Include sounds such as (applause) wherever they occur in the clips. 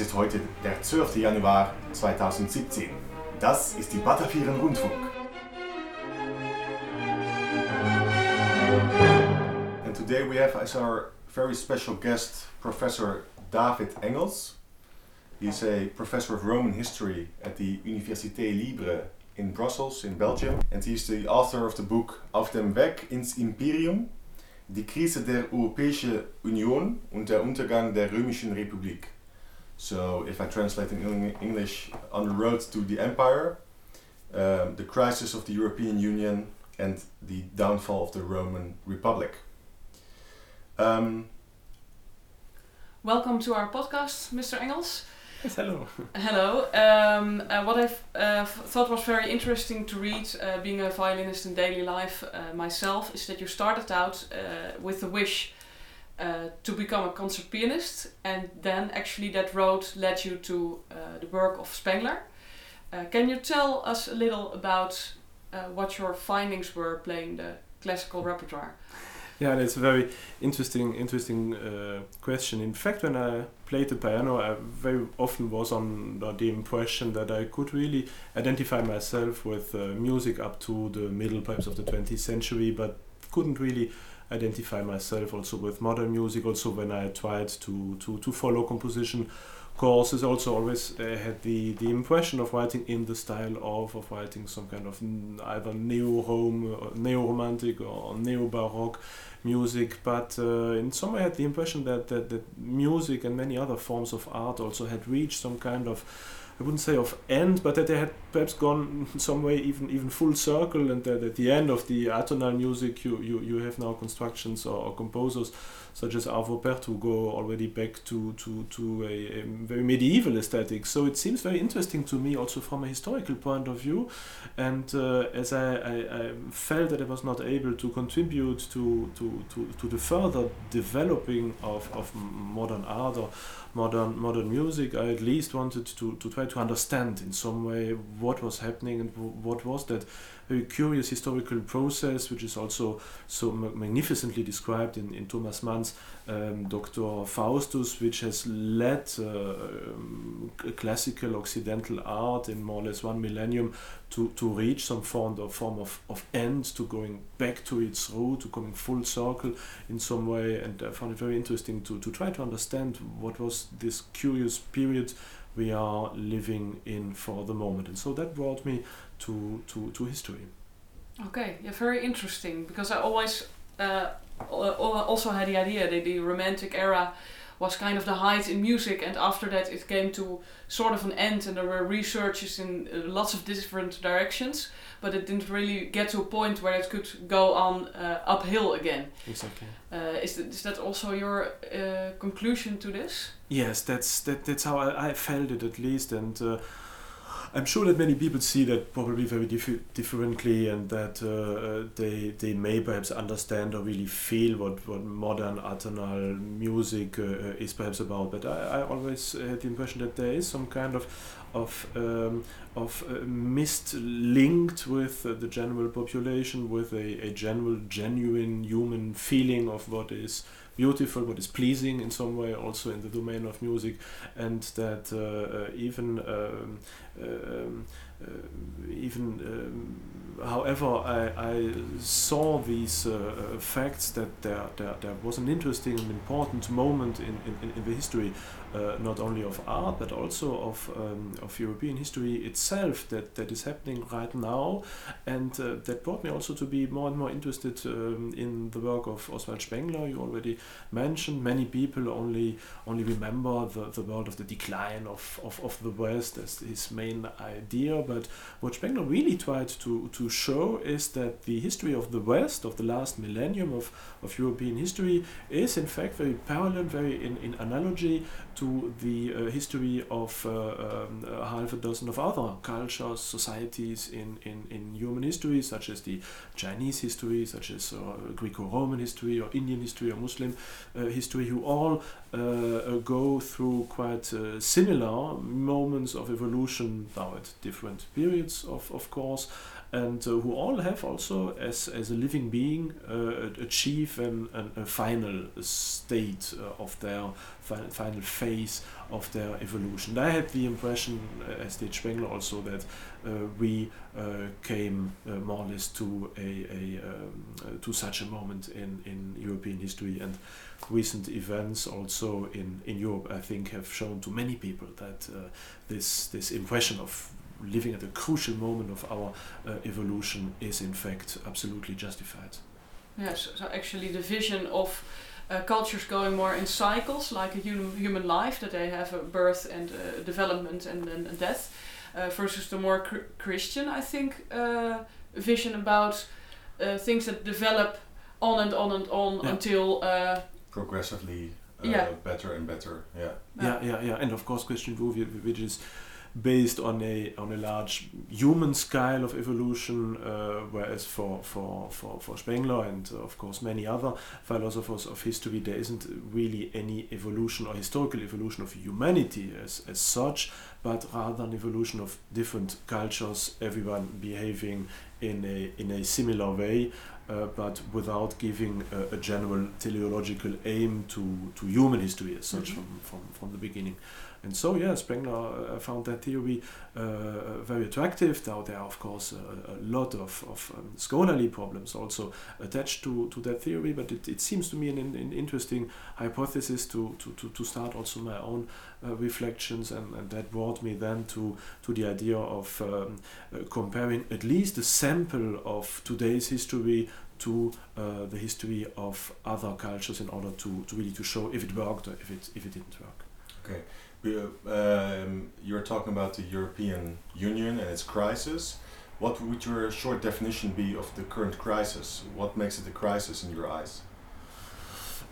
Es ist heute der 12. Januar 2017. Das ist die Batavieren Rundfunk. And today we have as our very special guest Professor David Engels. He's a professor of Roman history at the Université Libre in Brussels, in Belgium. And he's the author of the book Auf dem Weg ins Imperium, die Krise der Europäischen Union und der Untergang der Römischen Republik. So, if I translate in English, on the road to the empire, um, the crisis of the European Union, and the downfall of the Roman Republic. Um, Welcome to our podcast, Mr. Engels. Yes, hello. Hello. Um, uh, what I uh, thought was very interesting to read, uh, being a violinist in daily life uh, myself, is that you started out uh, with the wish uh, to become a concert pianist, and then actually that road led you to the work of Spengler. can you tell us a little about what your findings were playing the classical repertoire? Yeah, that's a very interesting, interesting uh, question. In fact, when I played the piano, I very often was on the impression that I could really identify myself with uh, music up to the middle, perhaps of the 20th century, but couldn't really identify myself also with modern music. Also, when I tried to to to follow composition courses also always uh, had the, the impression of writing in the style of, of writing some kind of either neo-home, uh, neo-romantic or neo-baroque music, but uh, in some way I had the impression that, that, that music and many other forms of art also had reached some kind of I wouldn't say of end, but that they had perhaps gone some way even even full circle, and that at the end of the atonal music, you you, you have now constructions or, or composers such as Arvo who go already back to to to a, a, very medieval aesthetic. So it seems very interesting to me also from a historical point of view, and uh, as I, I, I, felt that I was not able to contribute to to, to, to the further developing of, of modern art or modern modern music, I at least wanted to, to try to understand in some way what was happening and what was that very curious historical process, which is also so magnificently described in, in Thomas Mann's um, Dr. Faustus, which has led uh, um, classical Occidental art in more or less one millennium to, to reach some form of, form of, of end, to going back to its root, to coming full circle in some way. And I found it very interesting to, to try to understand what was this curious period we are living in for the moment. And so that brought me to, to, to history. Okay, yeah, very interesting because I always uh, also had the idea that the Romantic era was kind of the height in music, and after that it came to sort of an end, and there were researches in uh, lots of different directions, but it didn't really get to a point where it could go on uh, uphill again. Exactly. Uh, is, that, is that also your uh, conclusion to this? Yes, that's that, that's how I, I felt it at least, and uh, I'm sure that many people see that probably very dif- differently, and that uh, they they may perhaps understand or really feel what, what modern atonal music uh, is perhaps about. But I, I always had the impression that there is some kind of of um, of uh, mist linked with uh, the general population, with a, a general genuine human feeling of what is beautiful, what is pleasing in some way, also in the domain of music, and that uh, uh even um, um, uh, even um, however I, I saw these uh, facts that there, there, there was an interesting and important moment in, in, in the history uh, not only of art but also of, um, of European history itself that, that is happening right now. And uh, that brought me also to be more and more interested um, in the work of Oswald Spengler. You already mentioned many people only only remember the, the world of the decline of, of, of the West as his main idea. But what Spengler really tried to, to show is that the history of the West of the last millennium of, of European history is in fact very parallel very in, in analogy to the uh, history of uh, um, half a dozen of other cultures, societies in, in, in human history, such as the Chinese history, such as uh, Greco-Roman history, or Indian history, or Muslim uh, history, who all uh, uh, go through quite similar moments of evolution, now at different periods, of, of course, and uh, who all have also, as, as a living being, uh, achieve an, an, a final state uh, of their fi- final phase of their evolution. I had the impression, uh, as did Spengler also, that uh, we uh, came more or less to a, a um, to such a moment in, in European history and recent events also in, in Europe, I think, have shown to many people that this this impression of living at a crucial moment of our uh, evolution is in fact absolutely justified. Yes, so actually the vision of uh, cultures going more in cycles, like a human, human life, that they have a birth and uh, development and then a death, uh, versus the more cr Christian, I think, uh, vision about uh, things that develop on and on and on yeah. until progressively yeah. better and better. Yeah. Yeah, yeah, yeah, and of course Christian View, which is based on a on a large human scale of evolution, uh, whereas for, for, for, for Spengler and uh, of course many other philosophers of history, there isn't really any evolution or historical evolution of humanity as, as such, but rather an evolution of different cultures, everyone behaving in a, in a similar way. Uh, but without giving a, a, general teleological aim to, to human history as such mm -hmm. from, from, from the beginning. And so, yeah, Spengler uh, found that theory uh, very attractive. Now, there are, of course, a, a lot of, of um, scholarly problems also attached to, to that theory, but it, it seems to me an, an interesting hypothesis to, to, to, to start also my own uh, reflections, and, and that brought me then to, to the idea of um, uh, comparing at least a sample of today's history to uh, the history of other cultures in order to, to really to show if it worked or if it if it didn't work. Okay. Um, you're talking about the European Union and its crisis. What would your short definition be of the current crisis? What makes it a crisis in your eyes?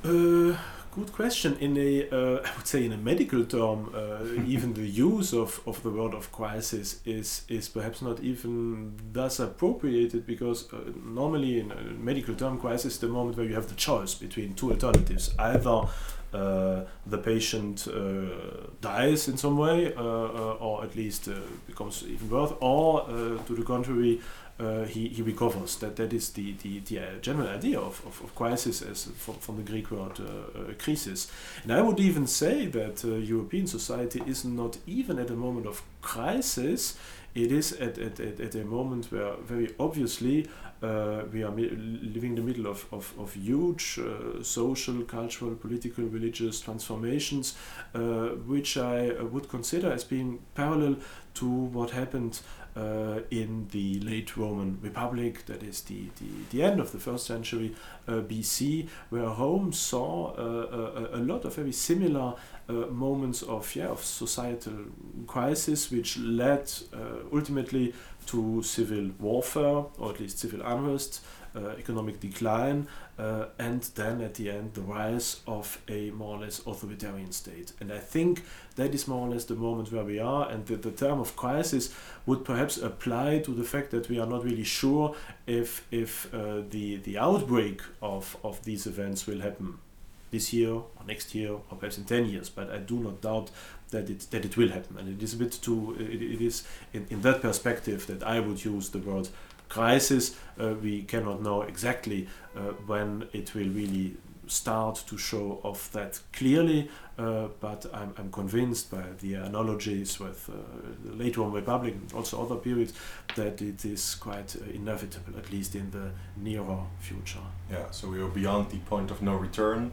Uh, good question. In a, uh, (laughs) I would say, in a medical term, uh, (laughs) even the use of, of the word of crisis is is perhaps not even thus appropriated because uh, normally in a medical term, crisis is the moment where you have the choice between two alternatives: either the patient uh, dies in some way, uh, or at least becomes even worse, or to the contrary, uh, he, he recovers. That that is the the, the general idea of, of, of, crisis as from, from the Greek word uh, crisis. And I would even say that European society is not even at a moment of crisis. It is at, at, at, at a moment where very obviously uh, we are living in the middle of, of, of huge uh, social, cultural, political, religious transformations, uh, which I uh, would consider as being parallel to what happened uh, in the late Roman Republic, that is the, the, the end of the first century uh, BC, where Rome saw a, a, lot of very similar moments of, yeah, of societal crisis, which led ultimately to civil warfare, or at least civil unrest, uh, economic decline, uh, and then at the end the rise of a more or less authoritarian state. And I think that is more or less the moment where we are, and the, the term of crisis would perhaps apply to the fact that we are not really sure if, if uh, the, the outbreak of, of these events will happen this year or next year or perhaps in 10 years but i do not doubt that it that it will happen. And it is a bit too it, it is in, in that perspective that i would use the word crisis. Uh, we cannot know exactly uh, when it will really start to show off that clearly uh, but I'm, I'm convinced by the analogies with uh, the late Roman Republic and also other periods that it is quite uh, inevitable at least in the nearer future. Yeah so we are beyond the point of no return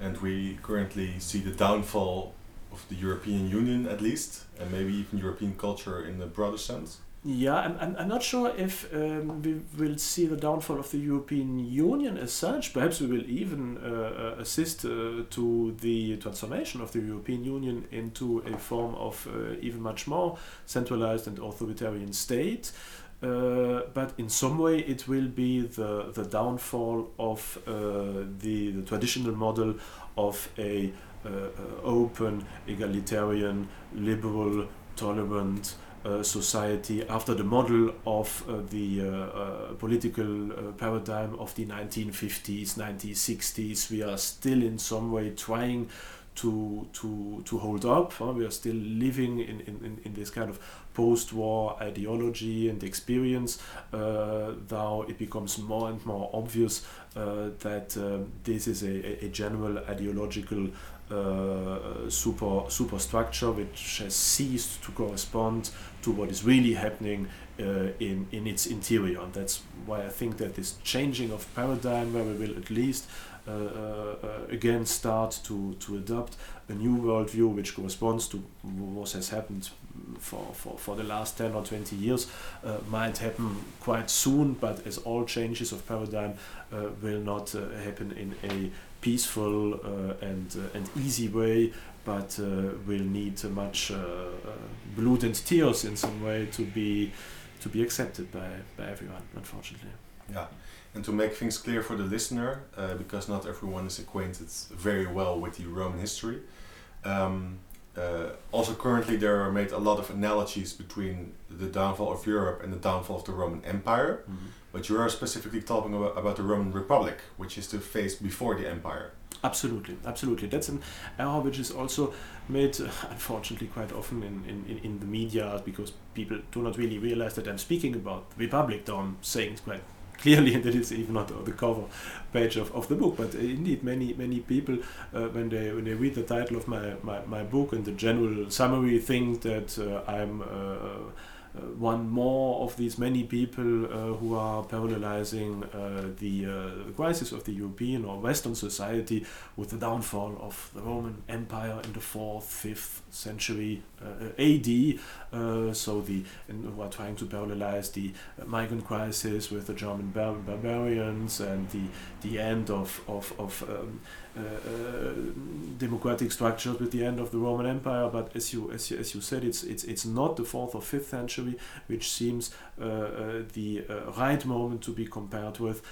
and we currently see the downfall of the European Union at least, and maybe even European culture in a broader sense? Yeah, I'm, I'm, not sure if um, we will see the downfall of the European Union as such. Perhaps we will even uh, assist uh, to the transformation of the European Union into a form of uh, even much more centralized and authoritarian state. Uh, but in some way it will be the, the downfall of uh, the, the traditional model of a open, egalitarian, liberal, tolerant uh, society after the model of uh, the political paradigm of the 1950s, 1960s. We are still in some way trying to to to hold up. we are still living in, in, in this kind of post-war ideology and experience, uh, though it becomes more and more obvious uh, that um, this is a, a general ideological uh, super superstructure which has ceased to correspond to what is really happening uh, in in its interior. And that's why I think that this changing of paradigm, where we will at least uh, uh, again start to to adopt a new worldview which corresponds to what has happened for, for, for the last 10 or 20 years uh, might happen quite soon, but as all changes of paradigm will not happen in a peaceful uh, and, uh, and easy way, but uh, will need much blood and tears in some way to be to be accepted by, by everyone, unfortunately. Yeah, and to make things clear for the listener, because not everyone is acquainted very well with the Roman history. Um, uh, also currently there are made a lot of analogies between the downfall of Europe and the downfall of the Roman Empire. Mm-hmm. But you are specifically talking about, about the Roman Republic, which is the phase before the empire. Absolutely, absolutely. That's an error which is also made, uh, (laughs) unfortunately, quite often in, in, in the media because people do not really realize that I'm speaking about the Republic, though I'm saying it quite (laughs) clearly, and that is even not the cover page of, of the book. But uh, indeed, many many people uh, when they when they read the title of my, my, my book and the general summary think that uh, I'm uh, one more of these many people uh, who are parallelizing uh, the crisis of the European or Western society with the downfall of the Roman Empire in the fourth, fifth century AD. so the and who are trying to parallelize the migrant crisis with the German bar barbarians and the the end of of, of um, uh, uh, democratic structures with the end of the Roman Empire. But as you as you, as you said, it's it's it's not the fourth or fifth century, which seems uh, the right moment to be compared with.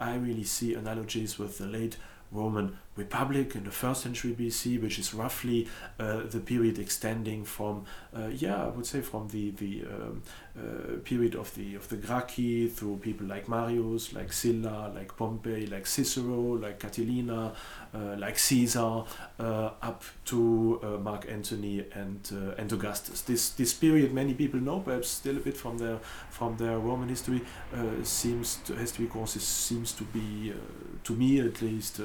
I really see analogies with the late Roman Republic in the first century BC, which is roughly uh, the period extending from, uh, yeah, I would say from the the um, uh, period of the of the Gracchi through people like Marius, like Sylla, like Pompey, like Cicero, like Catilina, uh, like Caesar, uh, up to uh, Mark Antony and and Augustus. This this period many people know, perhaps still a bit from their from their Roman history, seems to, has to be seems to be to me at least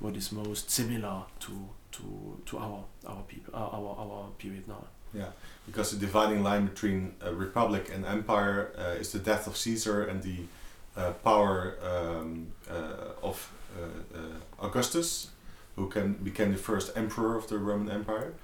what is most similar to to to our our people our our, our period now. Yeah, because the dividing line between a republic and empire uh, is the death of Caesar and the uh, power um, uh, of uh, uh, Augustus, who can became the first emperor of the Roman Empire.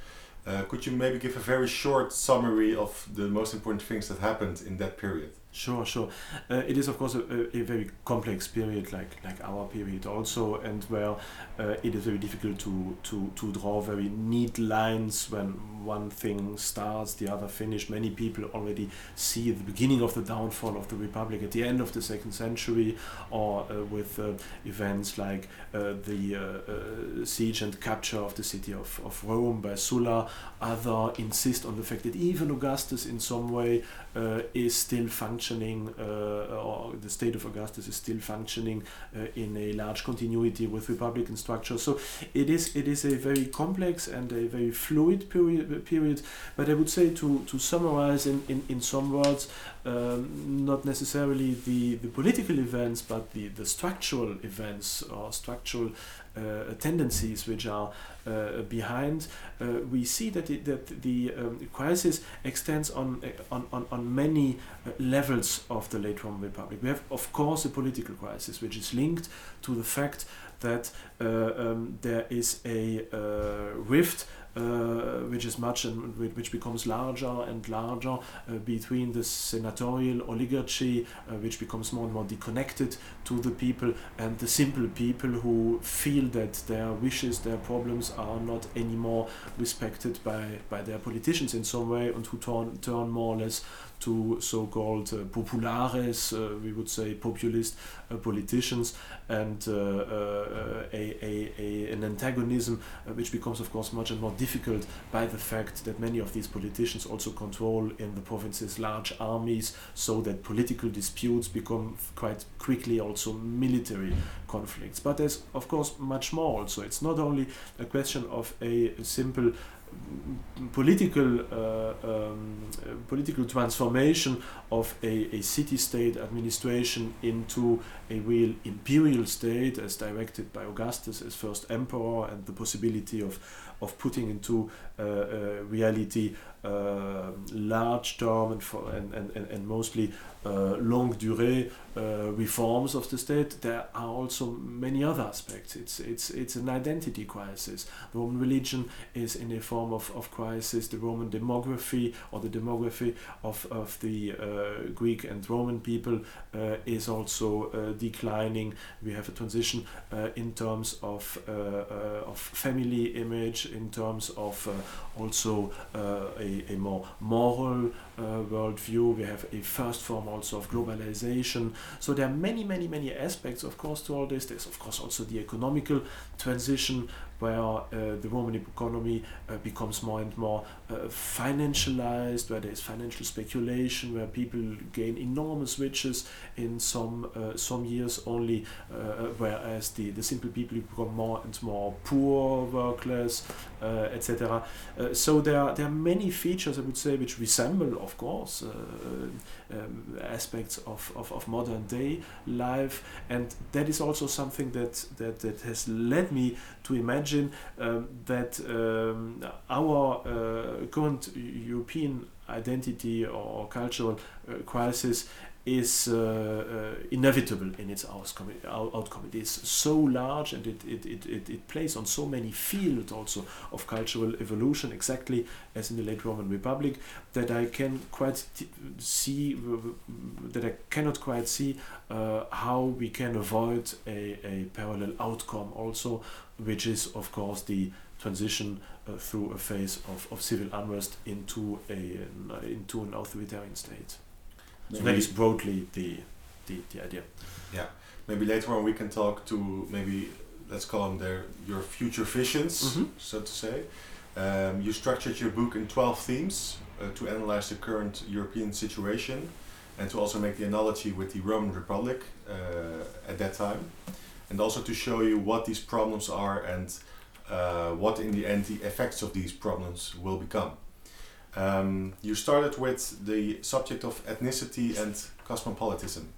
Uh, could you maybe give a very short summary of the most important things that happened in that period? Sure, sure. Uh, it is of course a, a, very complex period, like like our period also, and where uh, it is very difficult to, to to draw very neat lines when one thing starts, the other finish. Many people already see the beginning of the downfall of the republic at the end of the second century, or uh, with uh, events like uh, the uh, siege and capture of the city of, of Rome by Sulla. Other insist on the fact that even Augustus, in some way, is still functioning functioning, uh, or the state of Augustus is still functioning uh, in a large continuity with Republican structure. So it is it is a very complex and a very fluid period. period but I would say to, to summarize in, in, in some words, um, not necessarily the, the political events, but the, the structural events or structural tendencies which are uh, behind, uh, we see that that the um, crisis extends on, on, on, on many levels of the late Roman Republic. We have, of course, a political crisis which is linked to the fact that um, there is a rift uh, which is much and which becomes larger and larger uh, between the senatorial oligarchy, uh, which becomes more and more disconnected to the people, and the simple people who feel that their wishes, their problems are not anymore respected by, by their politicians in some way, and who turn, turn more or less to so-called uh, populares, uh, we would say populist uh, politicians, and a, a, a, an antagonism which becomes, of course, much and more difficult by the fact that many of these politicians also control in the provinces large armies, so that political disputes become quite quickly also military conflicts. But there's, of course, much more also. It's not only a question of a simple political uh, um, political transformation of a, a city-state administration into a real imperial state as directed by Augustus as first emperor and the possibility of of putting into reality uh, large term and, for, and, and, and mostly uh, longue durée uh, reforms of the state, there are also many other aspects. It's, it's, it's an identity crisis. The Roman religion is in a form of, of crisis. The Roman demography or the demography of, of the uh, Greek and Roman people uh, is also uh, declining. We have a transition uh, in terms of, of family image, in terms of also uh, a, a more moral uh, worldview. We have a first form also of globalization. So there are many, many, many aspects, of course, to all this. There's, of course, also the economical transition where uh, the Roman economy uh, becomes more and more uh, financialized, where there is financial speculation, where people gain enormous riches in some some years only, whereas the, the simple people become more and more poor, workless, etc. so there are, there are many features, I would say, which resemble, of course, um, aspects of, of, of modern day life, and that is also something that, that, that has led me to imagine um, that um, our uh, current European identity or cultural uh, crisis is uh, uh, inevitable in its outcome. outcome. It is so large and it, it, it, it, plays on so many fields also of cultural evolution, exactly as in the late Roman Republic, that I can quite see, that I cannot quite see uh, how we can avoid a, a parallel outcome also, which is of course the transition uh, through a phase of, of civil unrest into a into an authoritarian state. So that is broadly the, the, the idea. Yeah. Maybe later on we can talk to maybe let's call them their your future visions, mm -hmm. so to say. Um, you structured your book in twelve themes uh, to analyze the current European situation and to also make the analogy with the Roman Republic uh, at that time, and also to show you what these problems are and uh, what in the end the effects of these problems will become. Um, you started with the subject of ethnicity and cosmopolitanism.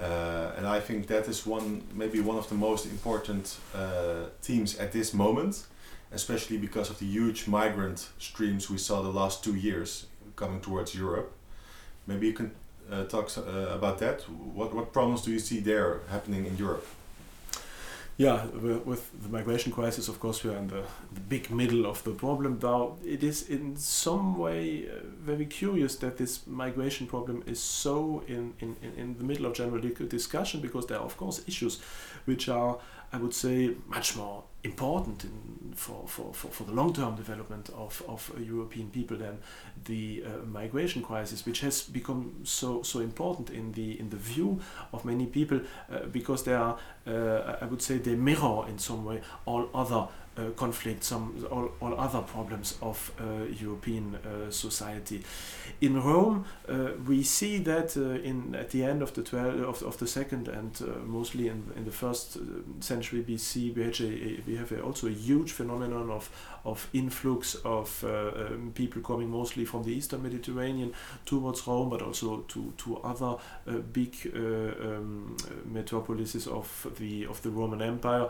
Uh, and I think that is one, maybe one of the most important uh, themes at this moment, especially because of the huge migrant streams we saw the last two years coming towards Europe. Maybe you can uh, talk uh, about that. What, what problems do you see there happening in Europe? Yeah, with the migration crisis, of course, we are in the, the big middle of the problem. Now, it is in some way uh, very curious that this migration problem is so in, in, in the middle of general discussion because there are, of course, issues which are, I would say, much more important in, for, for, for, for the long-term development of, of European people than the uh, migration crisis, which has become so so important in the in the view of many people uh, because they are, uh, I would say, they mirror in some way all other uh, conflicts, some all, all other problems of uh, European uh, society. In Rome, uh, we see that in at the end of the 12, of, of the second and mostly in, in the first century BC, we, had a, we have a, also a huge phenomenon of of influx of um, people coming mostly from the eastern Mediterranean towards Rome, but also to to other big um, metropolises of the of the Roman Empire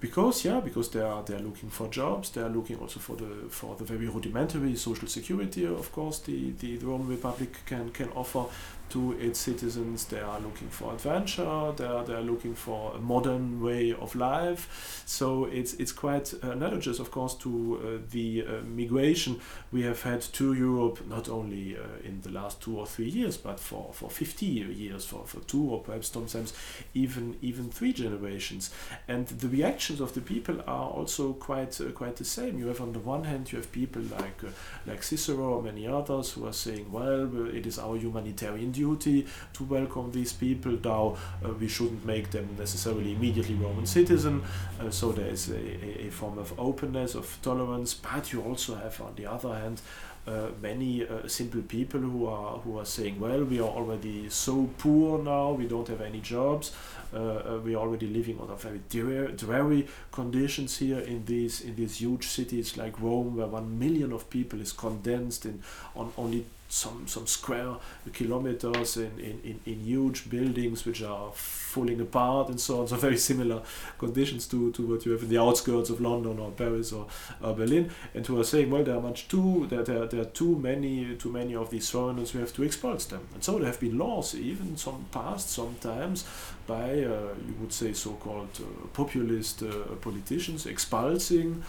because yeah because they are they are looking for jobs they are looking also for the for the very rudimentary social security of course the the, the roman republic can can offer to its citizens. They are looking for adventure. They are, they are looking for a modern way of life. So it's it's quite analogous, of course, to uh, the uh, migration we have had to Europe, not only uh, in the last two or three years, but for, for 50 years, for, for two or perhaps sometimes even even three generations. And the reactions of the people are also quite uh, quite the same. You have on the one hand, you have people like uh, like Cicero or many others who are saying, well, it is our humanitarian duty to welcome these people. Now uh, we shouldn't make them necessarily immediately Roman citizen. Uh, so there is a, a, form of openness, of tolerance. But you also have, on the other hand, uh, many uh, simple people who are who are saying, well, we are already so poor now, we don't have any jobs, uh, uh, we are already living under very dreary conditions here in these in these huge cities like Rome, where one million of people is condensed in on only some some square kilometers in, in, in, in huge buildings which are falling apart and so on. So very similar conditions to, to what you have in the outskirts of London or Paris or, Berlin. And who are saying, well, there are much too there, there, there are too many too many of these foreigners. We have to expulse them. And so there have been laws, even some passed sometimes by uh, you would say so-called uh, populist uh, politicians expulsing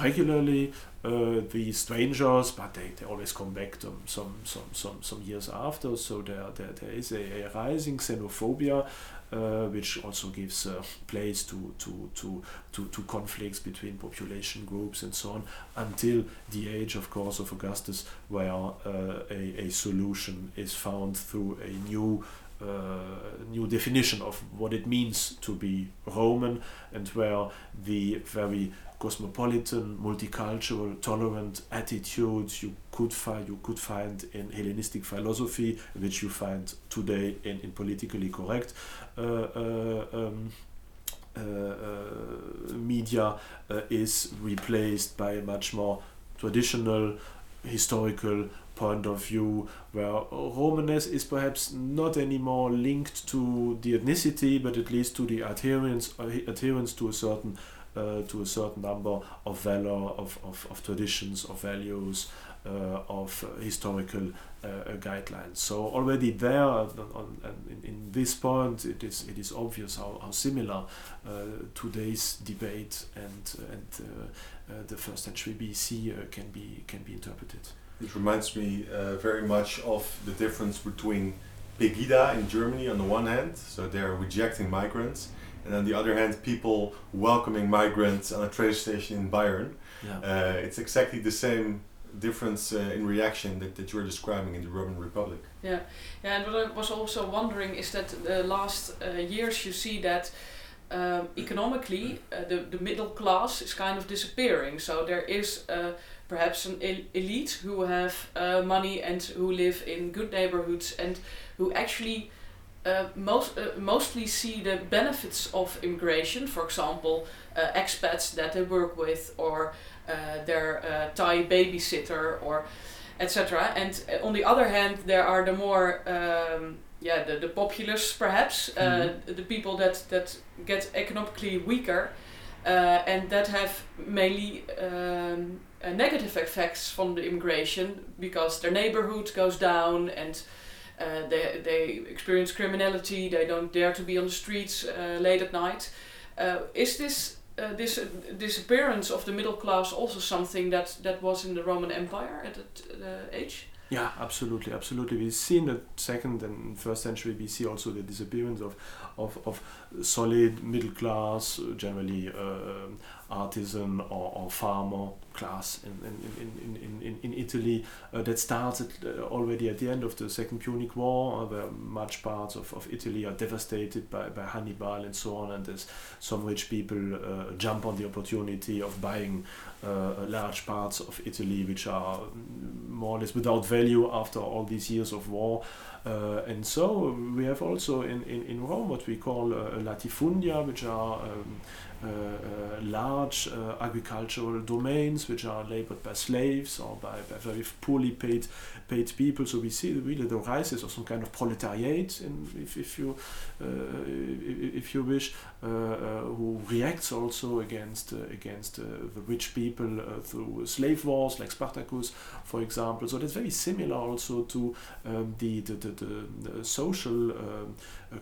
regularly uh, the strangers, but they, they always come back to some, some, some, some years after. So there, there, there is a, a rising xenophobia, uh, which also gives uh, place to, to, to, to, to conflicts between population groups and so on, until the age, of course, of Augustus, where uh, a, a solution is found through a new new definition of what it means to be Roman, and where the very cosmopolitan, multicultural, tolerant attitudes you could find you could find in Hellenistic philosophy, which you find today in, in politically correct uh, uh, um, uh, uh media, uh, is replaced by a much more traditional, historical point of view, where Romanesque is perhaps not anymore linked to the ethnicity, but at least to the adherence, adherence to a certain uh, to a certain number of valor, of, of, of traditions, of values, uh, of uh, historical uh, uh, guidelines. So already there, on, on, in, in, this point, it is it is obvious how, how similar uh, today's debate and and the first century BC can be can be interpreted. It reminds me very much of the difference between Pegida in Germany on the one hand, so they're rejecting migrants, and on the other hand, people welcoming migrants on a train station in Bayern. Yeah. Uh, it's exactly the same difference uh, in reaction that, that you're describing in the Roman Republic. Yeah, yeah, and what I was also wondering is that the last uh, years you see that um, economically uh, the, the middle class is kind of disappearing. So there is uh, perhaps an el elite who have uh, money and who live in good neighborhoods and who actually uh, most, uh, mostly see the benefits of immigration, for example, uh, expats that they work with, or uh, their uh, Thai babysitter, or etc. And on the other hand, there are the more um, yeah the, the populace perhaps mm -hmm. the people that that get economically weaker and that have mainly um, negative effects from the immigration because their neighborhood goes down and uh, they, they experience criminality, they don't dare to be on the streets uh, late at night. Uh, is this uh, this disappearance of the middle class also something that, that was in the Roman Empire at that age? Yeah, absolutely, absolutely. We've seen the second and first century BC also the disappearance of, of, of solid middle class, generally uh, artisan or, or farmer class in, in, in, in, in Italy uh, that started uh, already at the end of the Second Punic War, uh, where much parts of, of Italy are devastated by, by Hannibal and so on, and there's some rich people uh, jump on the opportunity of buying uh, large parts of Italy which are more or less without value after all these years of war. Uh, and so we have also in, in, in Rome what we call uh, latifundia, which are um, Uh, uh, large uh, agricultural domains which are labored by slaves or by, by very poorly paid paid people. So we see really the rises of some kind of proletariat, in, if, if you uh, if you wish, who reacts also against against the rich people through slave wars like Spartacus, for example. So that's very similar also to um, the, the, the, the, social um,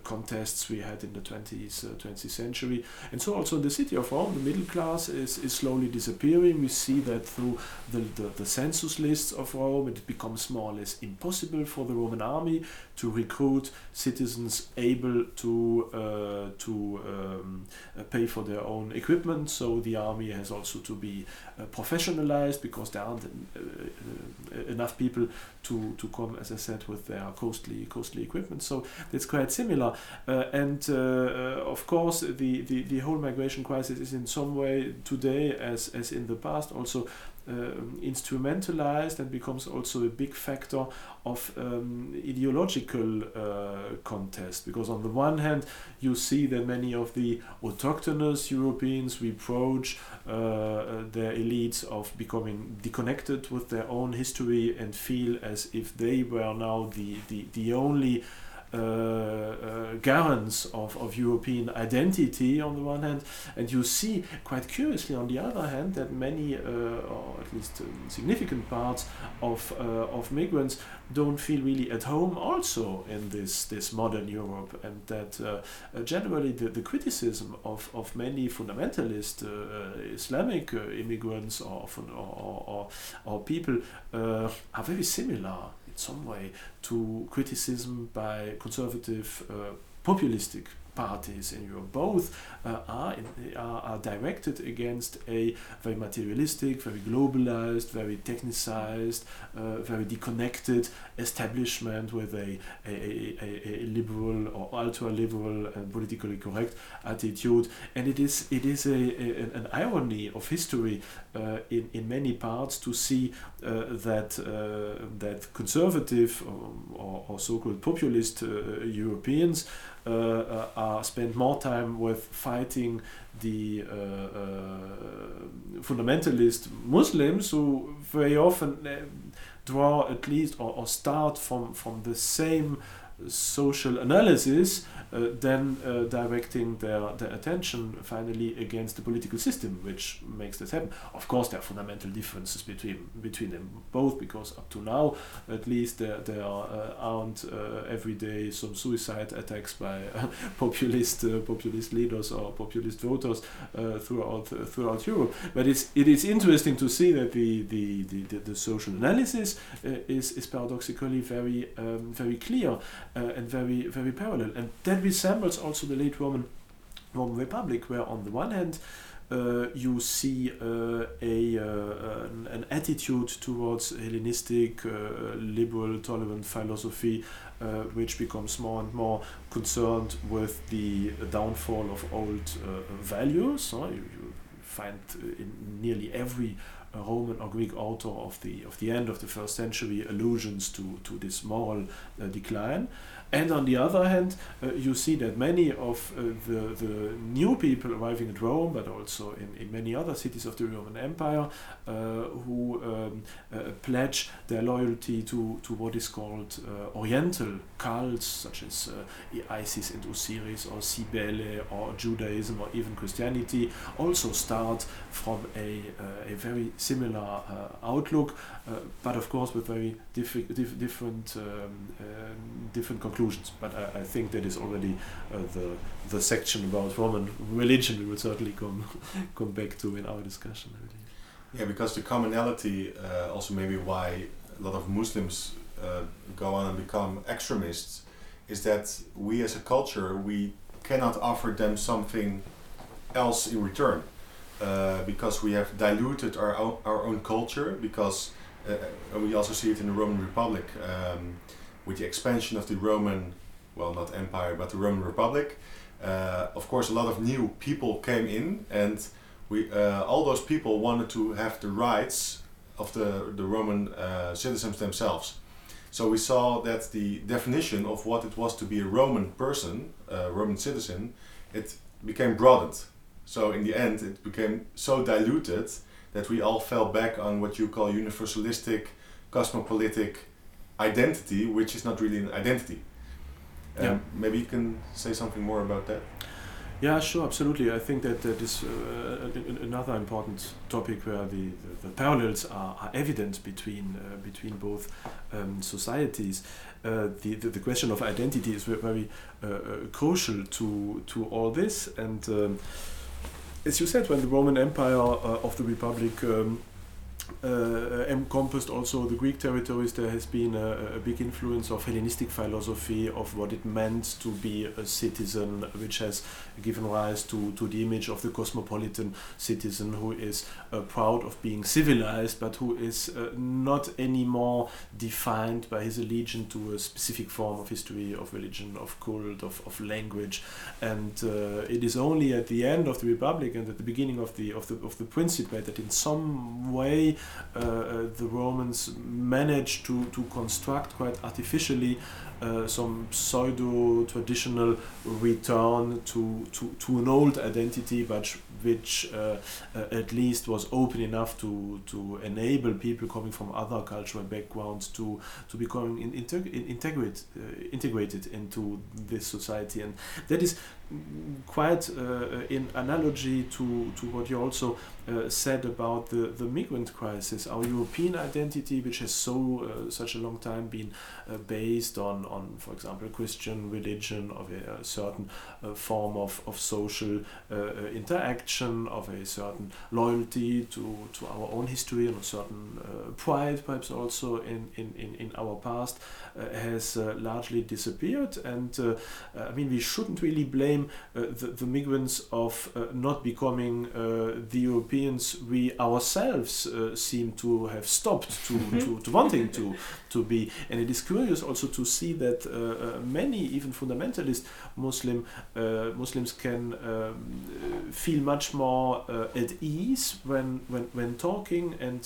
contests we had in the 20th, 20th century. And so also the city of Rome, the middle class is, is slowly disappearing. We see that through the, the, the, census lists of Rome, it becomes more or less impossible for the Roman army to recruit citizens able to, uh, to um, uh, pay for their own equipment. So the army has also to be uh, professionalized because there aren't uh, uh, enough people to, to come, as I said, with their costly, costly equipment. So it's quite similar. And of course, the, the, the whole migration crisis is in some way today, as, as in the past, also instrumentalized and becomes also a big factor of um, ideological uh, contest. Because on the one hand, you see that many of the autochthonous Europeans reproach uh, their elites of becoming disconnected with their own history and feel as if they were now the, the, the only uh, uh, guarants of, of European identity on the one hand, and you see quite curiously on the other hand that many, uh, or at least significant parts of of migrants don't feel really at home also in this this modern Europe, and that generally the, the criticism of, of many fundamentalist Islamic immigrants or, or, or, or people are very similar some way to criticism by conservative uh, populistic parties in Europe. Both uh, are, in, are, are directed against a very materialistic, very globalized, very technicized, uh, very deconnected establishment with a, a, a, a liberal or ultra liberal and politically correct attitude. And it is it is a, an irony of history uh, in in many parts to see uh, that uh, that conservative or, or, or so-called populist uh, Europeans Uh, uh, are spend more time with fighting the uh, fundamentalist Muslims who very often draw at least or, or start from from the same social analysis uh, then uh, directing their, their attention finally against the political system, which makes this happen. Of course, there are fundamental differences between between them both, because up to now, at least, there, there uh, aren't every day some suicide attacks by (laughs) populist populist leaders or populist voters throughout throughout Europe. But it's it is interesting to see that the the, the, the, the social analysis is is paradoxically very um, very clear and very very parallel, and that resembles also the late Roman Roman Republic, where on the one hand uh, you see uh, a uh, an, an, attitude towards Hellenistic, uh, liberal, tolerant philosophy, uh, which becomes more and more concerned with the downfall of old uh, values. You, you, find in nearly every Roman or Greek author of the of the end of the first century allusions to to this moral uh, decline. And on the other hand, uh, you see that many of uh, the, the new people arriving at Rome, but also in, in many other cities of the Roman Empire, uh, who um, uh, pledge their loyalty to, to what is called uh, Oriental cults, such as uh, Isis and Osiris, or Cybele, or Judaism, or even Christianity, also start from a, a very similar outlook, but of course with very diff- diff- different, um, different conclusions. But I, I think that is already uh, the the section about Roman religion we will certainly come (laughs) come back to in our discussion. Yeah, because the commonality, uh, also maybe why a lot of Muslims uh, go on and become extremists, is that we as a culture we cannot offer them something else in return. Uh, because we have diluted our own, our own culture because uh, we also see it in the Roman Republic um, with the expansion of the Roman, well, not empire, but the Roman Republic, uh, of course, a lot of new people came in, and we uh, all those people wanted to have the rights of the the Roman citizens themselves. So we saw that the definition of what it was to be a Roman person, a Roman citizen, it became broadened. So in the end, it became so diluted that we all fell back on what you call universalistic, cosmopolitic identity, which is not really an identity. Um, yeah. Maybe you can say something more about that. Yeah, sure, absolutely. I think that that is uh, another important topic where the, the, the parallels are, are, evident between uh, between both um, societies. Uh, the, the, the question of identity is very uh, uh, crucial to to all this. And um, as you said, when the Roman Empire uh, of the Republic um, uh, encompassed also the Greek territories. There has been a, a, big influence of Hellenistic philosophy of what it meant to be a citizen, which has given rise to, to the image of the cosmopolitan citizen who is uh, proud of being civilized, but who is uh, not anymore defined by his allegiance to a specific form of history, of religion, of cult, of, of language. And uh, it is only at the end of the Republic and at the beginning of the of the of the Principate that in some way uh, uh, the Romans managed to, to construct quite artificially uh, some pseudo traditional return to, to, to an old identity, but which uh, uh, at least was open enough to, to enable people coming from other cultural backgrounds to, to become in, integ- integrate, uh, integrated into this society. And that is quite uh, in analogy to, to what you also uh, said about the, the migrant crisis. Our European identity, which has so uh, such a long time been uh, based on, on, for example, Christian religion, of a, a certain uh, form of, of social uh, interaction, of a certain loyalty to, to our own history, and a certain pride, perhaps also in, in, in, in our past, Uh, has uh, largely disappeared. And uh, I mean, we shouldn't really blame the, the migrants of not becoming the Europeans we ourselves seem to have stopped to, (laughs) to, to wanting to, to be. And it is curious also to see that uh, uh, many, even fundamentalist Muslim uh, Muslims, can um, feel much more at ease when, when, when talking and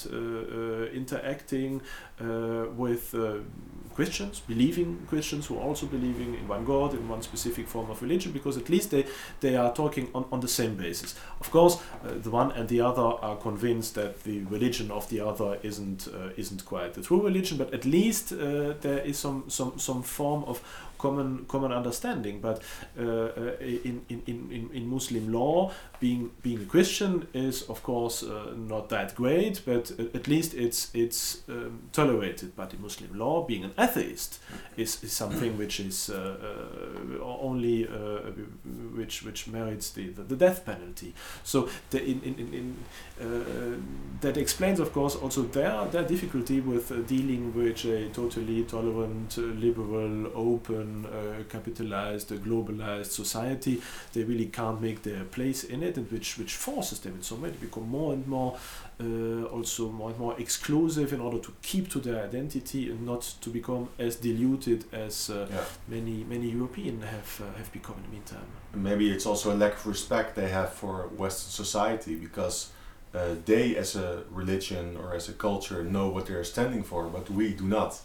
interacting with Christians, believing Christians who are also believing in one God, in one specific form of religion, because at least they, they are talking on, on the same basis. Of course, uh, the one and the other are convinced that the religion of the other isn't uh, isn't quite the true religion, but at least uh, there is some, some, some form of common common understanding. But uh, uh, in, in, in, in Muslim law, being being a Christian is of course uh, not that great, but at least it's it's um, tolerated. by the Muslim law, being an atheist is, is something which is uh, uh, only uh, which which merits the, the, the, death penalty. So the, in, in, in, that explains, of course, also their their difficulty with dealing with a totally tolerant, liberal, open uh, capitalized, globalized society, they really can't make their place in it, and which which forces them in some way to become more and more uh, also more and more exclusive in order to keep to their identity and not to become as diluted as uh, yeah. many many European have uh, have become in the meantime. Maybe it's also a lack of respect they have for Western society because. Uh, they, as a religion or as a culture, know what they're standing for, but we do not.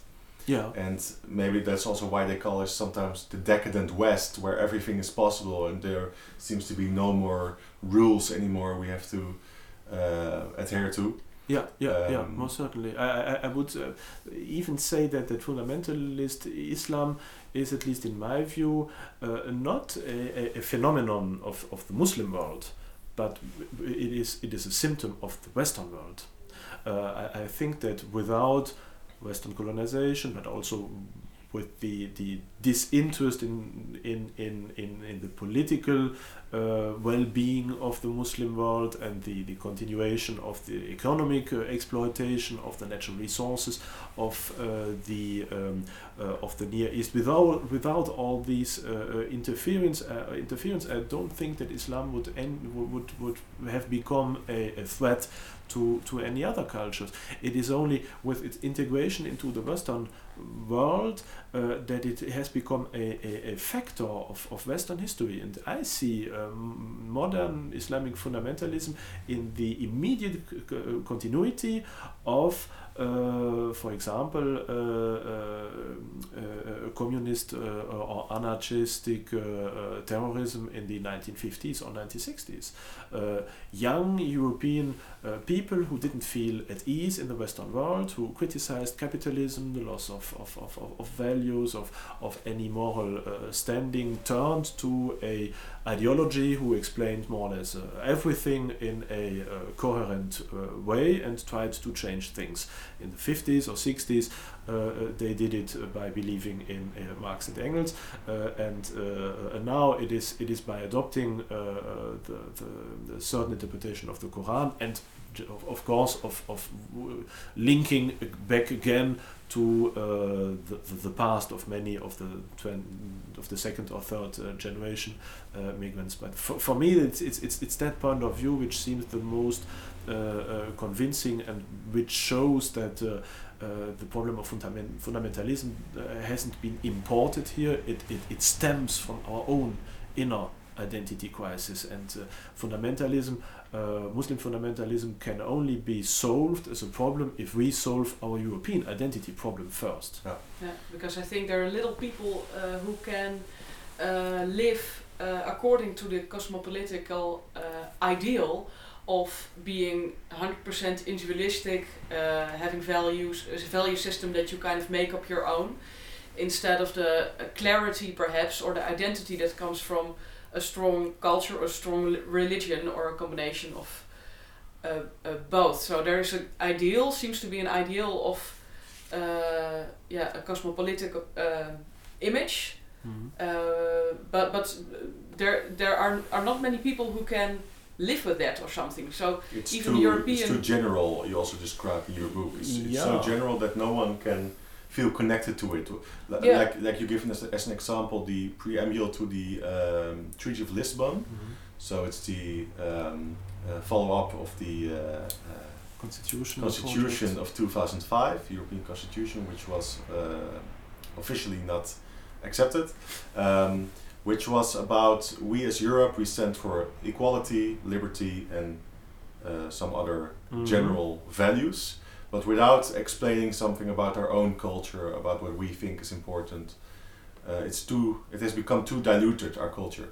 Yeah. And maybe that's also why they call us sometimes the decadent West, where everything is possible and there seems to be no more rules anymore we have to uh, adhere to. Yeah, yeah, um, yeah, most certainly. I, I, I would uh, even say that the fundamentalist Islam is, at least in my view, uh, not a, a, phenomenon of, of the Muslim world, but it is, it is a symptom of the Western world. Uh, I, I think that without Western colonization, but also with the, the disinterest in, in, in, in, in the political uh, well-being of the Muslim world and the, the continuation of the economic uh, exploitation of the natural resources of uh, the um, uh, of the Near East. Without without all these uh, uh, interference interference, I don't think that Islam would end, would would have become a, a threat to, to any other cultures. It is only with its integration into the Western world uh, that it has become a, a, a, factor of, of Western history. And I see um, modern Islamic fundamentalism in the immediate continuity of uh, for example, uh, uh, communist or anarchistic terrorism in the 1950s or 1960s. young European people who didn't feel at ease in the Western world, who criticized capitalism, the loss of, of, of, of values, of, of any moral standing, turned to a ideology who explained more or less uh, everything in a uh, coherent uh, way and tried to change things. in the 50s or 60s, uh, uh, they did it by believing in Marx and Engels, and now it is it is by adopting the, the, the certain interpretation of the Quran and of, course of, of linking back again to uh, the, the past of many of the of the second or third uh, generation uh, migrants. But for, for me, it's, it's it's it's that point of view which seems the most uh, uh, convincing and which shows that. Uh, the problem of fundament fundamentalism hasn't been imported here. It, it, it stems from our own inner identity crisis and fundamentalism uh, Muslim fundamentalism can only be solved as a problem if we solve our European identity problem first. Yeah, yeah because I think there are little people uh, who can uh, live uh, according to the cosmopolitical uh, ideal of being 100% individualistic, uh, having values, a value system that you kind of make up your own, instead of the clarity perhaps or the identity that comes from a strong culture or a strong religion or a combination of uh, uh, both. So there is an ideal, seems to be an ideal of uh, yeah a cosmopolitan uh, image, mm-hmm. Uh, but but there there are are not many people who can live with that or something. So it's even too, European. It's too general. You also describe in your book. It's, yeah. it's so general that no one can feel connected to it. Yeah. Like like you given as, as an example the preamble to the um, Treaty of Lisbon. Mm-hmm. So it's the um, uh, follow up of the uh, uh, Constitution Constitution of 2005, European Constitution, which was uh, officially not accepted. Um, which was about we as Europe we stand for equality, liberty, and uh, some other mm-hmm. general values but without explaining something about our own culture, about what we think is important. Uh, it's too. It has become too diluted. Our culture.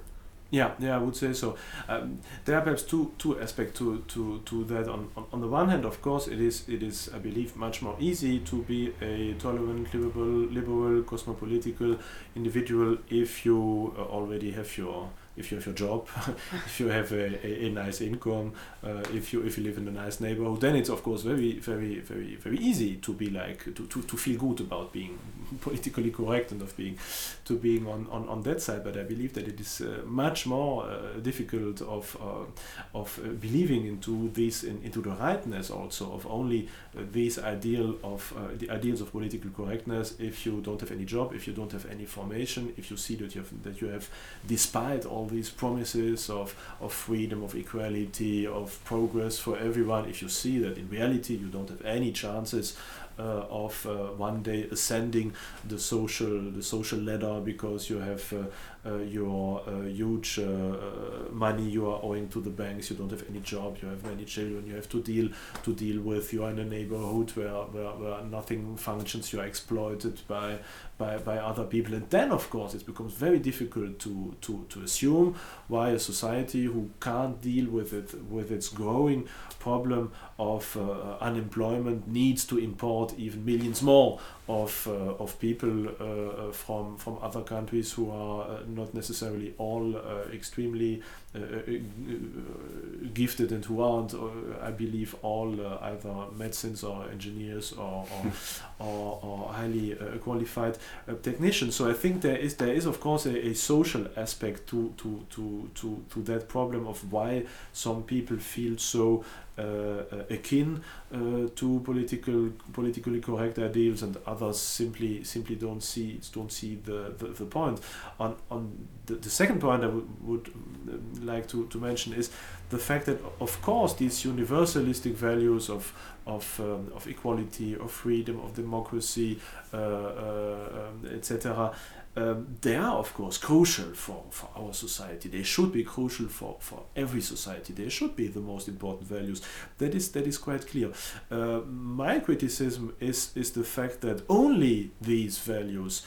Yeah, yeah, I would say so. Um, there are perhaps two two aspects to, to, to that. On, on on the one hand, of course, it is it is I believe much more easy to be a tolerant, liberal, liberal, cosmopolitical individual if you already have your if you have your job, (laughs) if you have a, a, a nice income, uh, if you if you live in a nice neighborhood, then it's of course very very very very easy to be like to, to, to feel good about being (laughs) politically correct and of being to being on, on, on that side. But I believe that it is uh, much more uh, difficult of uh, of uh, believing into this in, into the rightness also of only uh, this ideal of the ideals of political correctness if you don't have any job, if you don't have any formation, if you see that you have that you have despite all all these promises of, of freedom, of equality, of progress for everyone, if you see that in reality you don't have any chances uh, of uh, one day ascending the social the social ladder because you have uh, your uh, huge uh, money you are owing to the banks, you don't have any job, you have many children, you have to deal to deal with. You are in a neighborhood where, where, where nothing functions. You are exploited by by, by other people, and then of course it becomes very difficult to, to, to assume why a society who can't deal with it with its growing problem of uh, unemployment needs to import even millions more of, uh, of people uh, from, from other countries who are not necessarily all uh, extremely Uh, uh, uh, gifted and who aren't, I believe, all either medicines or engineers or, or, (laughs) or, or highly qualified technicians. So I think there is there is of course a, a social aspect to, to, to, to, to that problem of why some people feel so uh, akin uh, to political politically correct ideals, and others simply simply don't see don't see the, the, the point. On on the, the second point I would uh, like to, to mention is the fact that of course these universalistic values of of, um, of equality, of freedom, of democracy, uh, uh, um, etc um, they are of course crucial for, for our society. They should be crucial for, for every society. They should be the most important values. That is that is quite clear. Uh, my criticism is is the fact that only these values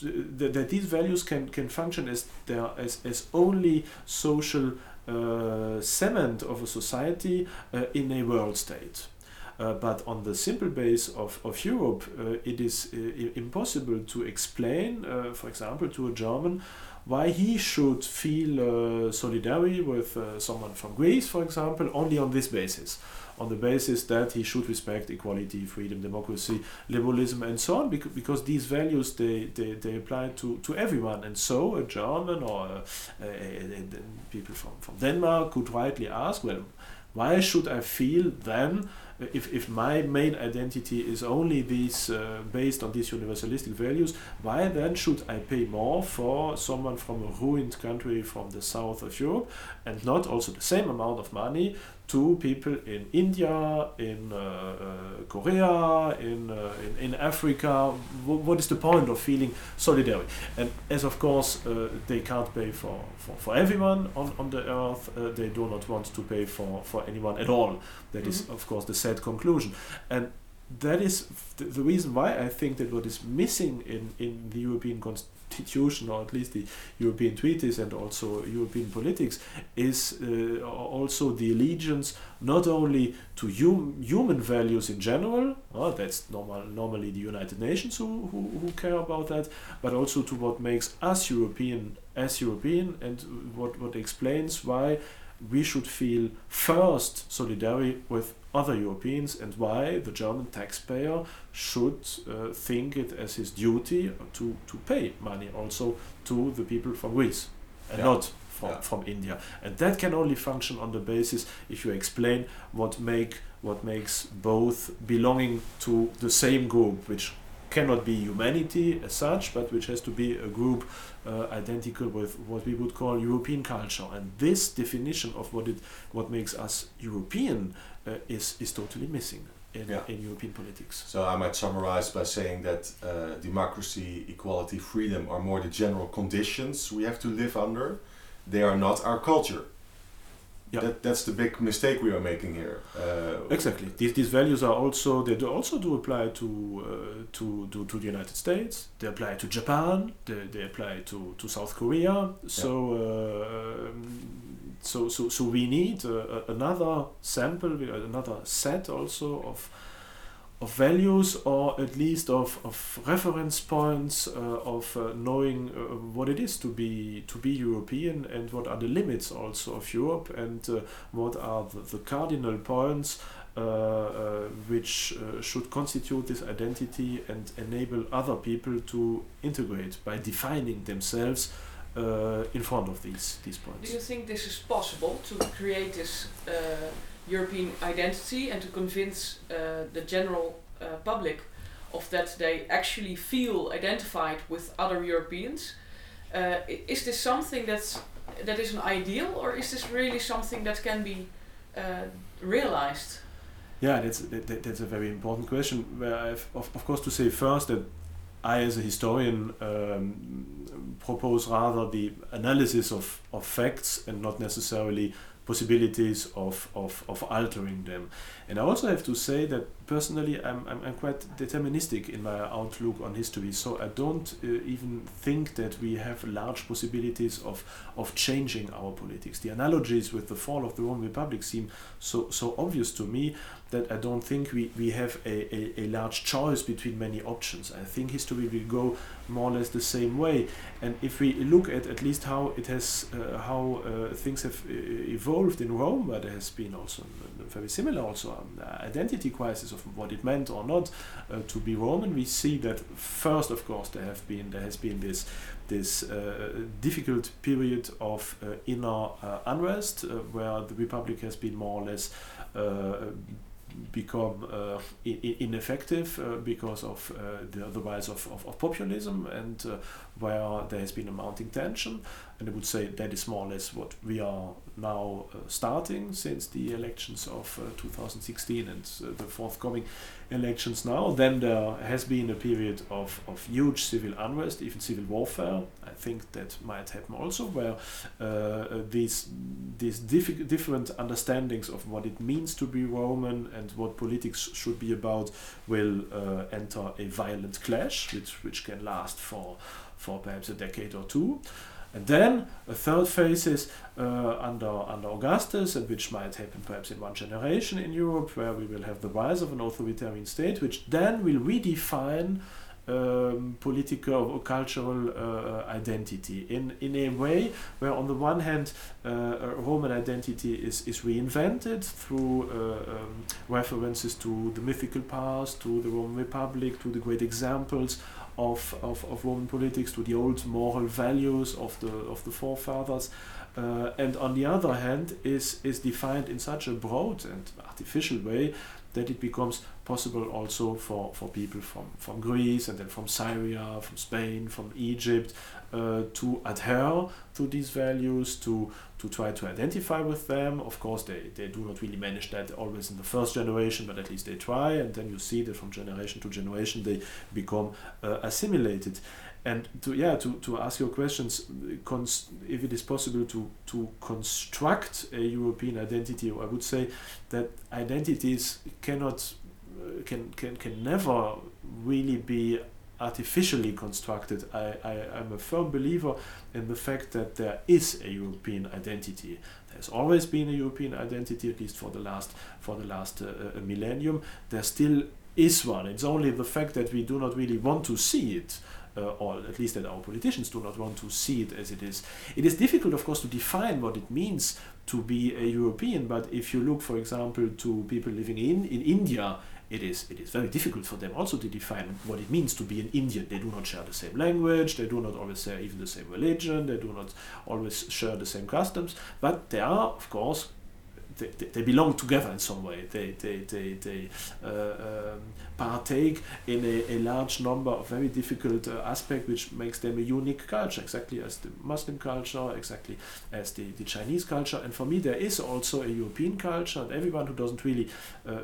th- that these values can, can function as there as, as only social uh, cement of a society uh, in a world state. Uh, but on the simple base of, of Europe, uh, it is uh, impossible to explain, uh, for example, to a German why he should feel uh, solidarity with someone from Greece, for example, only on this basis on the basis that he should respect equality, freedom, democracy, liberalism, and so on, because, because these values they, they, they apply to, to everyone. And so a German or a, a, a, people from, from Denmark could rightly ask, well, why should I feel then if, if my main identity is only these uh, based on these universalistic values, why then should I pay more for someone from a ruined country from the south of Europe and not also the same amount of money to people in India, in uh, uh, Korea, in, uh, in, in Africa. W what is the point of feeling solidarity? And as of course uh, they can't pay for, for, for everyone on, on the earth, uh, they do not want to pay for, for anyone at all. That mm -hmm. is of course the sad conclusion. And that is the, the reason why I think that what is missing in, in the European Constitution constitution or at least the European treaties and also European politics is uh, also the allegiance not only to hum human values in general, uh, that's normal, normally the United Nations who, who, who care about that, but also to what makes us European as European and what, what explains why we should feel first solidarity with other Europeans and why the German taxpayer should uh, think it as his duty to, to pay money also to the people from Greece and yeah. not from, yeah. from India. And that can only function on the basis if you explain what make what makes both belonging to the same group, which cannot be humanity as such, but which has to be a group uh, identical with what we would call European culture. And this definition of what it what makes us European uh, is is totally missing. In, yeah. in European politics. So I might summarize by saying that uh, democracy, equality, freedom are more the general conditions we have to live under. They are not our culture. Yeah. That, that's the big mistake we are making here. Uh, exactly. These, these values are also they do also do apply to uh, to, to to the United States. They apply to Japan. They, they apply to, to South Korea. So uh, so so so we need uh, another sample, another set also of of values or at least of, of reference points uh, of uh, knowing uh, what it is to be to be European and what are the limits also of Europe and uh, what are the, the cardinal points uh, uh, which should constitute this identity and enable other people to integrate by defining themselves in front of these these points. Do you think this is possible to create this European identity and to convince uh, the general uh, public of that they actually feel identified with other Europeans. Uh, is this something that's that is an ideal, or is this really something that can be uh, realized? Yeah, that's that, that's a very important question. Where I've of, of course to say first that I, as a historian, um, propose rather the analysis of, of facts and not necessarily possibilities of, of, of altering them. And I also have to say that personally I'm, I'm, I'm quite deterministic in my outlook on history, so I don't uh, even think that we have large possibilities of, of changing our politics. The analogies with the fall of the Roman Republic seem so, so obvious to me that I don't think we, we have a, a, a large choice between many options. I think history will go more or less the same way. And if we look at at least how it has, uh, how uh, things have uh, evolved in Rome, where there has been also very similar also um, identity crisis of what it meant or not uh, to be Roman, we see that first, of course, there have been there has been this this uh, difficult period of uh, inner unrest, where the republic has been more or less become uh, ineffective uh, because of uh, the, the rise of, of, of populism and where there has been a mounting tension. And I would say that is more or less what we are now starting since the elections of 2016 and the forthcoming elections now. Then there has been a period of, of huge civil unrest, even civil warfare. Think that might happen also, where uh, these these diff different understandings of what it means to be Roman and what politics should be about will uh, enter a violent clash, which which can last for for perhaps a decade or two. And then a third phase is uh, under, under Augustus, and which might happen perhaps in one generation in Europe, where we will have the rise of an authoritarian state, which then will redefine um, political or cultural uh, identity in, in a way where on the one hand uh, Roman identity is, is reinvented through uh, um, references to the mythical past, to the Roman Republic, to the great examples of, of, of Roman politics, to the old moral values of the, of the forefathers. Uh, and on the other hand is, is defined in such a broad and artificial way that it becomes possible also for, for people from, from Greece and then from Syria, from Spain, from Egypt uh, to adhere to these values, to, to try to identify with them. Of course, they, they do not really manage that always in the first generation, but at least they try, and then you see that from generation to generation they become uh, assimilated. And to yeah to, to ask your questions, if it is possible to to construct a European identity, I would say that identities cannot can can can never really be artificially constructed. I, I, I'm a firm believer in the fact that there is a European identity. There's always been a European identity, at least for the last for the last uh, uh, millennium. There still is one. It's only the fact that we do not really want to see it. Uh, or at least that our politicians do not want to see it as it is. It is difficult, of course, to define what it means to be a European, but if you look, for example, to people living in, in India, it is it is very difficult for them also to define what it means to be an Indian. They do not share the same language, they do not always share even the same religion, they do not always share the same customs, but they are, of course, they, they, belong together in some way. They, they, they, they uh, um, partake in a, a large number of very difficult uh, aspects which makes them a unique culture, exactly as the Muslim culture, exactly as the, the Chinese culture. And for me, there is also a European culture, and everyone who doesn't really uh,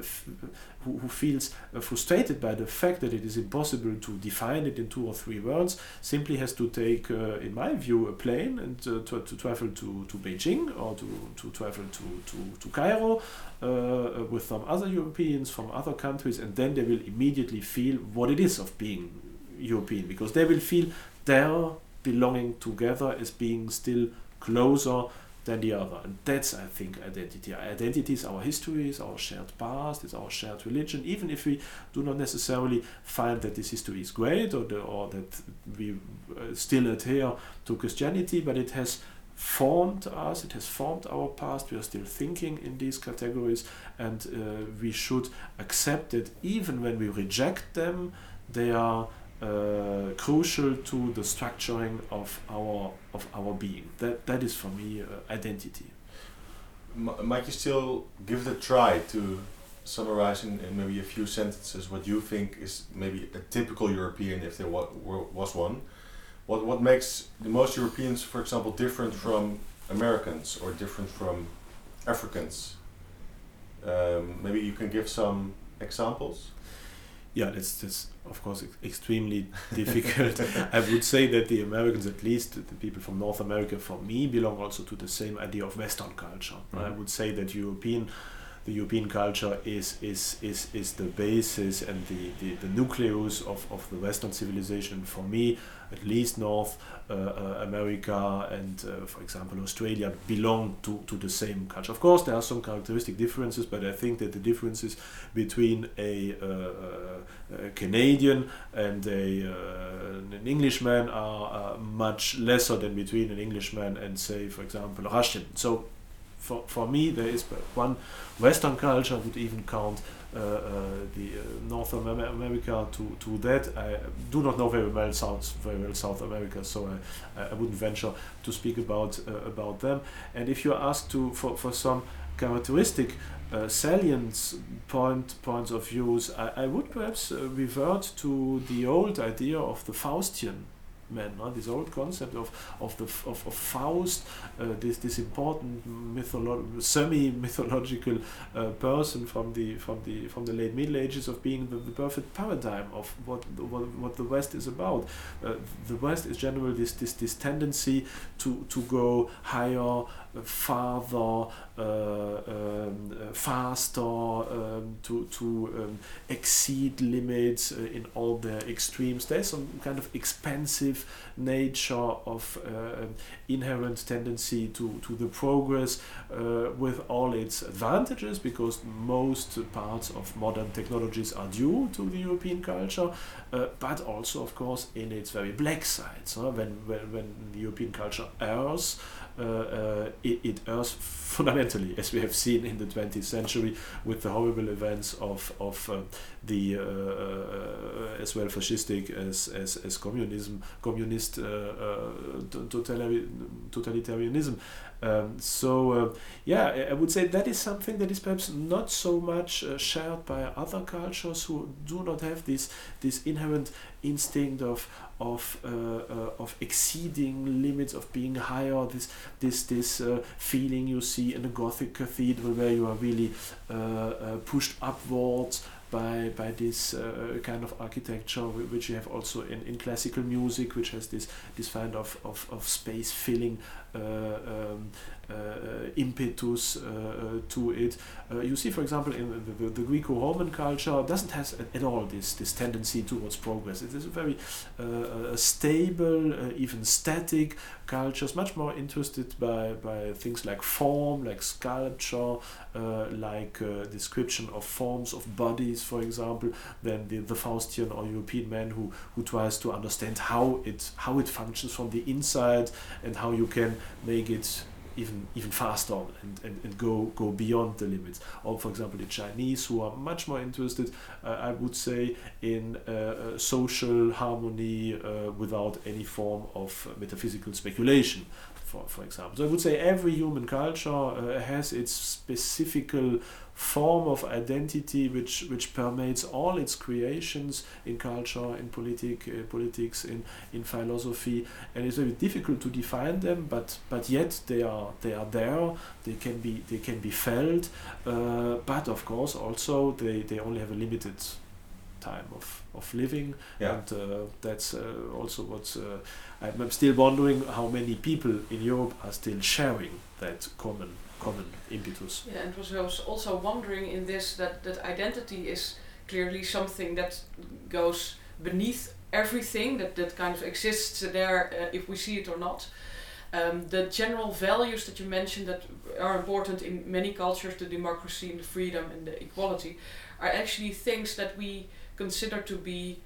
who, who feels uh, frustrated by the fact that it is impossible to define it in two or three words simply has to take, uh, in my view, a plane and uh, to, to travel to, to Beijing or to, to travel to, to, to Cairo uh, with some other Europeans from other countries, and then they will immediately feel what it is of being European because they will feel their belonging together as being still closer than the other. And that's, I think, identity. Identity is our history, is our shared past, is our shared religion, even if we do not necessarily find that this history is great or, the, or that we uh, still adhere to Christianity, but it has formed us, it has formed our past, we are still thinking in these categories, and uh, we should accept that even when we reject them, they are uh, crucial to the structuring of our of our being. That that is for me uh, identity. M might you still give it a try to summarize in, in, maybe a few sentences what you think is maybe a typical European, if there wa was one? What what makes the most Europeans, for example, different from Americans or different from Africans? Um, maybe you can give some examples yeah, that's that's of course ex extremely (laughs) difficult. I would say that the Americans, at least the people from North America, for me, belong also to the same idea of Western culture. Mm -hmm. I would say that European the European culture is is is, is the basis and the, the, the nucleus of, of the Western civilization. For me, at least North uh, uh, America and, uh, for example, Australia belong to, to the same culture. Of course, there are some characteristic differences, but I think that the differences between a, a Canadian and a, an Englishman are much lesser than between an Englishman and, say, for example, a Russian. So for, for me, there is one Western culture would even count the uh, North America to, to that. I do not know very well South very well South America, so I, I wouldn't venture to speak about about them. And if you ask to for, for some characteristic uh, salient point points of views, I, I would perhaps uh, revert to the old idea of the Faustian man. No? This old concept of of the of, of Faust, uh, this this important mytholo- semi mythological uh, person from the from the from the late Middle Ages of being the, the perfect paradigm of what the, what, what the West is about. Uh, the West is generally this this this tendency to to go higher, farther, uh, um, uh, faster, um, to, to um, exceed limits uh, in all the extremes. There's some kind of expansive nature of uh, inherent tendency to, to the progress with all its advantages because most parts of modern technologies are due to the European culture but also of course in its very black sides when, when, when the European culture errs it, it errs (laughs) fundamentally, as we have seen in the 20th century with the horrible events of, of uh, the as well fascistic as, as, as communism, communist totalitarianism. Um, so uh, yeah, I would say that is something that is perhaps not so much uh, shared by other cultures who do not have this this inherent instinct of of uh, uh, of exceeding limits of being higher this this this uh, feeling you see in a gothic cathedral where you are really uh, uh, pushed upwards by by this uh, kind of architecture which you have also in, in classical music which has this this kind of, of, of space filling um, Uh, uh, impetus uh, uh, to it. Uh, you see, for example, in the, the, Greco-Roman culture, doesn't have at all this this tendency towards progress. It is a very stable, even static cultures, much more interested by by things like form, like sculpture, like description of forms of bodies, for example, than the, the Faustian or European man who who tries to understand how it how it functions from the inside and how you can make it even even faster and, and, and go go beyond the limits. Or for example, the Chinese who are much more interested, uh, I would say, in uh, uh social harmony uh, without any form of metaphysical speculation. For, for example, so I would say every human culture uh, has its specific form of identity which which permeates all its creations in culture, in politic, uh, politics, in in philosophy, and it's very difficult to define them. But but yet they are they are there. They can be they can be felt. Uh, but of course also they they only have a limited time of, of living yeah. and uh, that's uh, also what uh, I'm still wondering how many people in Europe are still sharing that common common impetus. Yeah, and was, I was also wondering in this that, that identity is clearly something that goes beneath everything, that, that kind of exists there uh, if we see it or not. Um, the general values that you mentioned that are important in many cultures, the democracy and the freedom and the equality, are actually things that we consider to be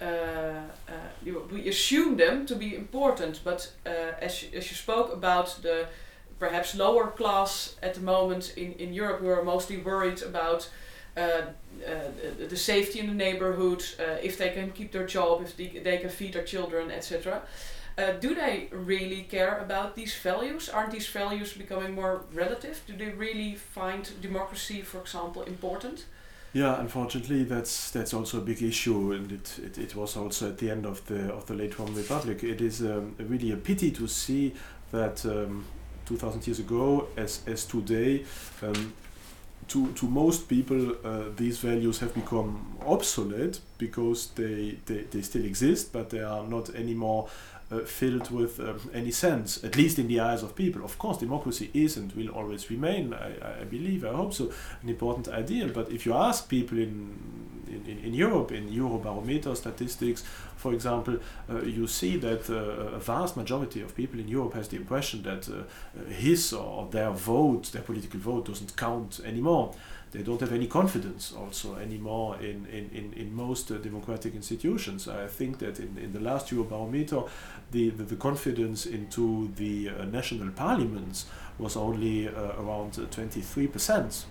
uh, uh, we assume them to be important, but uh, as, you, as you spoke about the perhaps lower class at the moment in, in Europe who are mostly worried about uh, uh, the safety in the neighborhood, uh, if they can keep their job, if they, they can feed their children, etc. Do they really care about these values? Aren't these values becoming more relative? Do they really find democracy, for example, important? Yeah, unfortunately, that's that's also a big issue, and it, it, it was also at the end of the of the late Roman Republic. It is um, really a pity to see that um, 2000 years ago as, as today, um, to, to most people, uh, these values have become obsolete because they, they, they still exist, but they are not anymore uh, filled with um, any sense, at least in the eyes of people. Of course, democracy is and will always remain, I, I believe, I hope so, an important ideal. But if you ask people in, in, in Europe, in Eurobarometer statistics, for example, uh, you see that uh, a vast majority of people in Europe has the impression that uh, his or their vote, their political vote, doesn't count anymore they don't have any confidence also anymore in, in, in, in most uh, democratic institutions. I think that in, in the last Eurobarometer, the, the, the confidence into the uh, national parliaments was only uh, around 23%.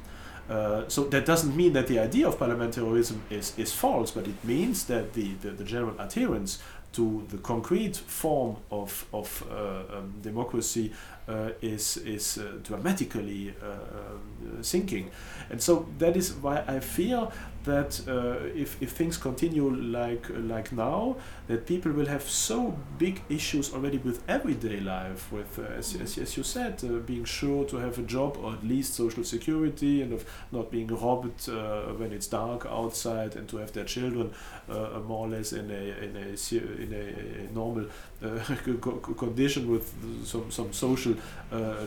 Uh, so that doesn't mean that the idea of parliamentarism is, is false, but it means that the, the, the general adherence to the concrete form of, of uh, um, democracy uh, is, is uh, dramatically uh, um, sinking. And so that is why I fear that uh, if, if things continue like like now, that people will have so big issues already with everyday life, with uh, as, as, as you said, uh, being sure to have a job or at least social security, and of not being robbed uh, when it's dark outside, and to have their children uh, more or less in a in a in a, normal uh, (laughs) condition with some some social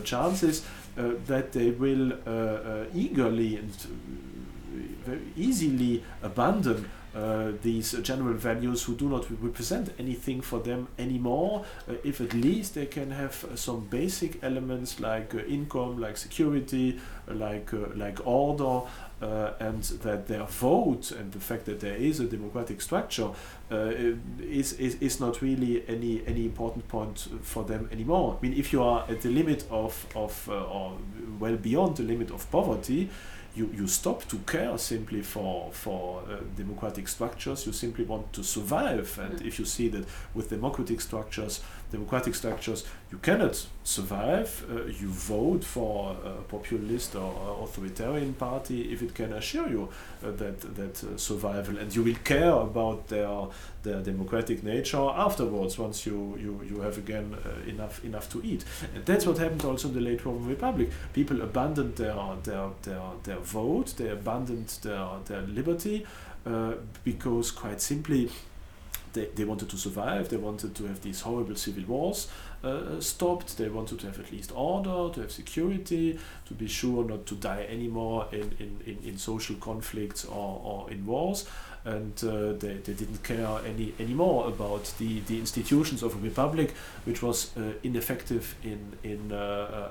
chances, that they will eagerly and very easily abandon uh, these general values who do not represent anything for them anymore. Uh, if at least they can have uh, some basic elements like uh, income like security uh, like uh, like order and that their vote and the fact that there is a democratic structure is, is is not really any any important point for them anymore. I mean if you are at the limit of of or well beyond the limit of poverty you, you stop to care simply for for uh, democratic structures. You simply want to survive, and mm. if you see that with democratic structures, democratic structures, you cannot survive. Uh, you vote for a populist or authoritarian party if it can assure you uh, that that uh, survival, and you will care about their their democratic nature afterwards once you you, you have again uh, enough enough to eat. And that's what happened also in the late Roman Republic. People abandoned their their their, their vote, they abandoned their their liberty uh, because quite simply they, they wanted to survive, they wanted to have these horrible civil wars uh, stopped, they wanted to have at least order, to have security, to be sure not to die anymore in, in, in, in social conflicts or, or in wars. And uh, they, they didn't care any anymore about the, the institutions of a republic, which was uh, ineffective in, in uh,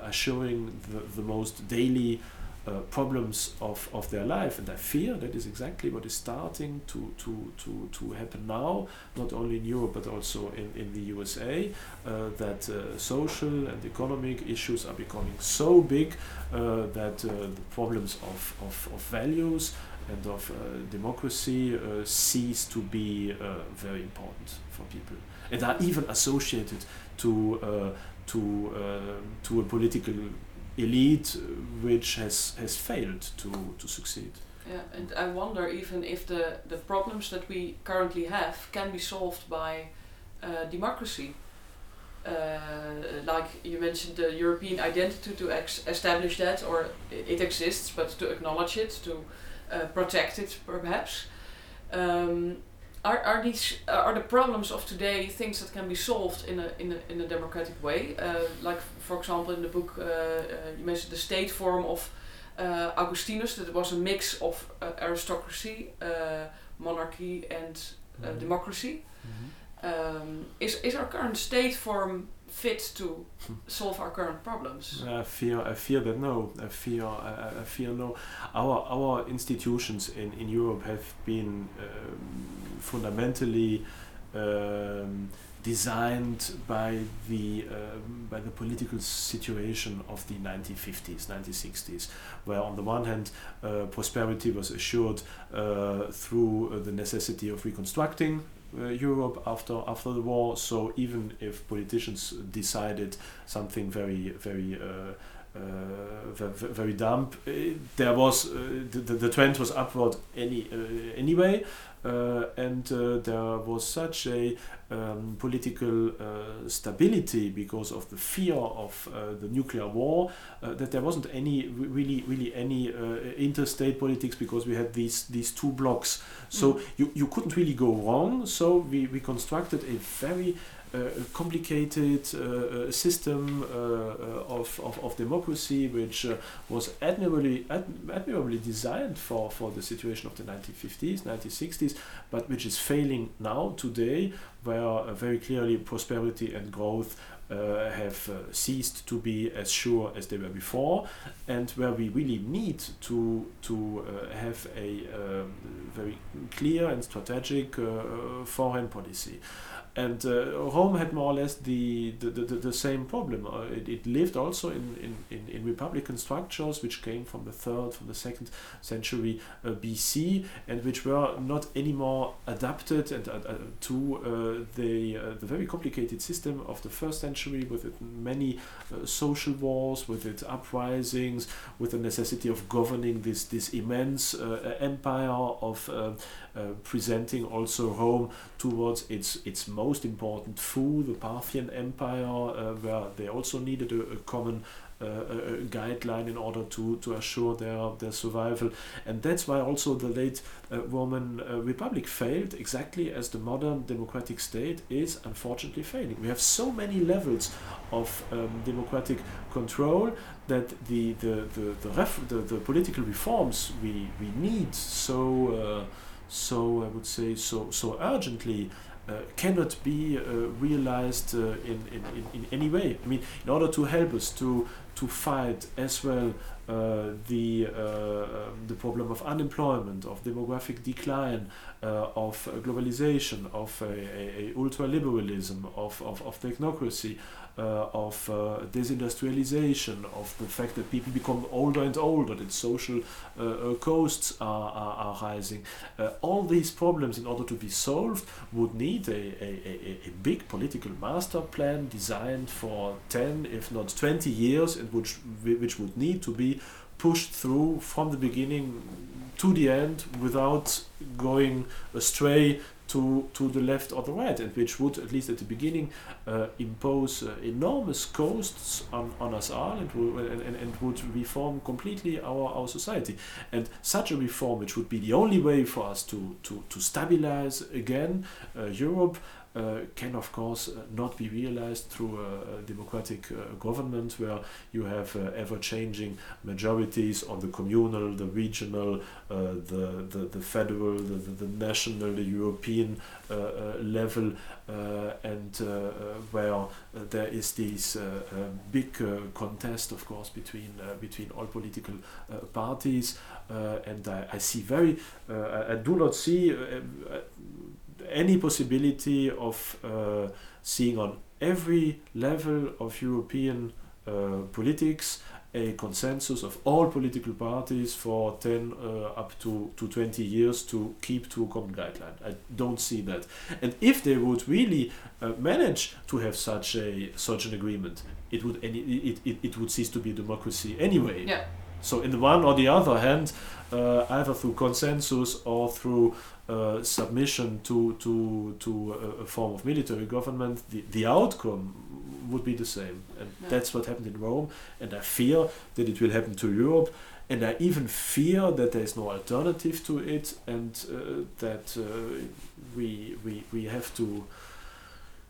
uh, assuring the, the most daily uh, problems of, of their life. And I fear that is exactly what is starting to, to, to, to happen now, not only in Europe but also in, in the USA, uh, that uh, social and economic issues are becoming so big uh, that uh, the problems of, of, of values and of democracy cease to be very important for people and are even associated to, to, to a political elite which has has failed to to succeed. Yeah, and I wonder even if the the problems that we currently have can be solved by uh, democracy. Uh, like you mentioned, the European identity to establish that, or it exists, but to acknowledge it, to uh, protect it, perhaps. Um, are, are these are the problems of today things that can be solved in a in a, in a democratic way? Uh, like for example, in the book uh, uh, you mentioned the state form of uh, Augustinus that it was a mix of uh, aristocracy, uh, monarchy, and -hmm. democracy. Mm -hmm. um, is is our current state form fit to solve our current problems? I fear, I fear that no. I fear, I, I fear no. Our our institutions in, in Europe have been um, fundamentally um, designed by the um, by the political situation of the 1950s, 1960s, where on the one hand uh, prosperity was assured uh, through uh, the necessity of reconstructing uh, Europe after after the war. So even if politicians decided something very very uh, uh, very. Uh, there was uh, the, the trend was upward any anyway, and there was such a um, political stability because of the fear of the nuclear war that there wasn't any really really any interstate politics because we had these these two blocks. So mm. you, you couldn't really go wrong. So we, we constructed a very complicated uh, system uh, of, of, of, democracy which uh, was admirably, ad admirably designed for, for the situation of the 1950s, 1960s, but which is failing now today, where very clearly prosperity and growth uh, have uh, ceased to be as sure as they were before, and where we really need to to uh, have a um, very clear and strategic foreign policy. And uh, Rome had more or less the, the, the, the same problem. Uh, it, it lived also in, in, in, republican structures which came from the third, from the second century uh, BC, and which were not anymore adapted and, uh, uh, to uh, the, the very complicated system of the first century with many social wars, with its uprisings, with the necessity of governing this, this immense empire of presenting also Rome towards its its most important foe, the Parthian Empire, uh, where they also needed a, a common uh, guideline in order to, to assure their, their survival. And that's why also the late uh, Roman uh, Republic failed, exactly as the modern democratic state is unfortunately failing. We have so many levels of um, democratic control that the, the, the, the, the, the, political reforms we, we need so so I would say so so urgently uh, cannot be uh, realized uh, in, in, in, any way. I mean, in order to help us to to fight as well uh, the uh, um, the problem of unemployment, of demographic decline, uh, of globalization, of a, a, a ultra-liberalism, of, of, of technocracy, uh, of uh, disindustrialization, of the fact that people become older and older, that social uh, costs are, are, are rising. all these problems, in order to be solved, would need a, a, a, big political master plan designed for 10, if not 20 years, and which, which would need to be pushed through from the beginning to the end without going astray to, to the left or the right, and which would, at least at the beginning, uh, impose uh, enormous costs on, on us all and, and, and would reform completely our, our society. And such a reform, which would be the only way for us to, to, to stabilize again uh, Europe, Uh, can of course uh, not be realized through a, a democratic uh, government where you have uh, ever-changing majorities on the communal, the regional, uh, the, the, the federal, the, the, the national, the European level, and where there is this big contest, of course, between between all political parties, and I, I, see very, I, I do not see any possibility of uh, seeing on every level of European uh, politics a consensus of all political parties for 10 uh, up to, to 20 years to keep to a common guideline. I don't see that. And if they would really uh, manage to have such a such an agreement, it would any, it, it, it would cease to be a democracy anyway. Yeah. So in the one or the other hand, uh, either through consensus or through uh, submission to to to a, a, form of military government, the, the outcome would be the same, and yeah. that's what happened in Rome. And I fear that it will happen to Europe, and I even fear that there is no alternative to it, and uh, that uh, we we we have to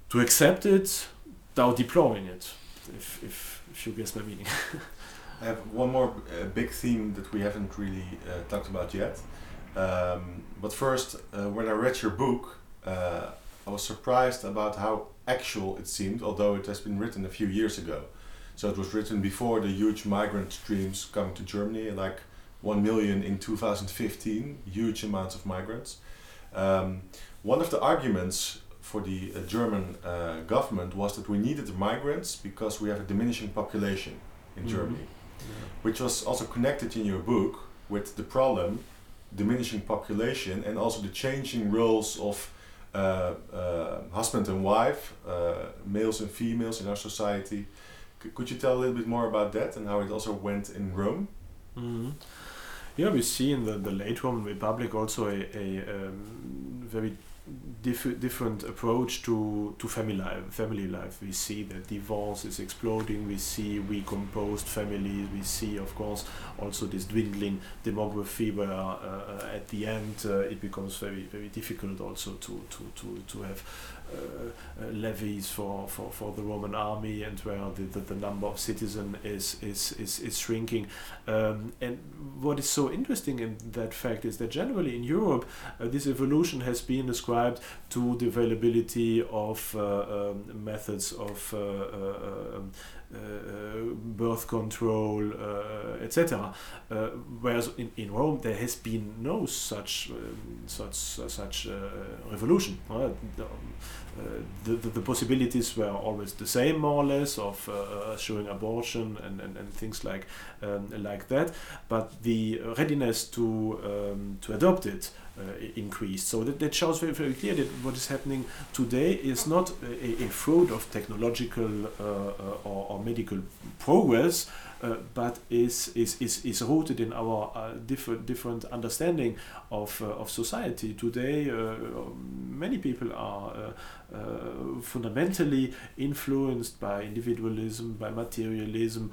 to accept it without deploring it. If if if you guess my meaning. (laughs) I have one more uh, big theme that we haven't really uh, talked about yet. Um, but first, uh, when I read your book, uh, I was surprised about how actual it seemed, although it has been written a few years ago. So it was written before the huge migrant streams coming to Germany, like 1 million in 2015, huge amounts of migrants. Um, one of the arguments for the uh, German uh, government was that we needed the migrants because we have a diminishing population in mm -hmm. Germany, yeah. which was also connected in your book with the problem diminishing population and also the changing roles of uh, uh, husband and wife, uh, males and females in our society. C could you tell a little bit more about that and how it also went in Rome? Mm -hmm. Yeah, we see in the, the late Roman Republic also a, a um, very diff- different approach to, to family life. Family life. We see that divorce is exploding. We see recomposed families. We see, of course, also this dwindling demography, where uh, uh at the end uh, it becomes very very difficult also to to to to have levies for, for, for the Roman army and where the, the, the number of citizens is, is, is, is shrinking. Um, and what is so interesting in that fact is that generally in Europe, uh, this evolution has been ascribed to the availability of uh, um, methods of uh, uh, um, uh, birth control, uh, etc. Uh, whereas in, in Rome there has been no such um, such such revolution. Um, the, the, the, possibilities were always the same, more or less, of showing abortion and, and, and things like um, like that. But the readiness to um, to adopt it uh, increased. So that, that shows very, very clear that what is happening today is not a, a fruit of technological uh, uh, or, or medical progress, uh, but is, is, is, is rooted in our uh, different different understanding of, uh, of society. Today, many people are fundamentally influenced by individualism, by materialism,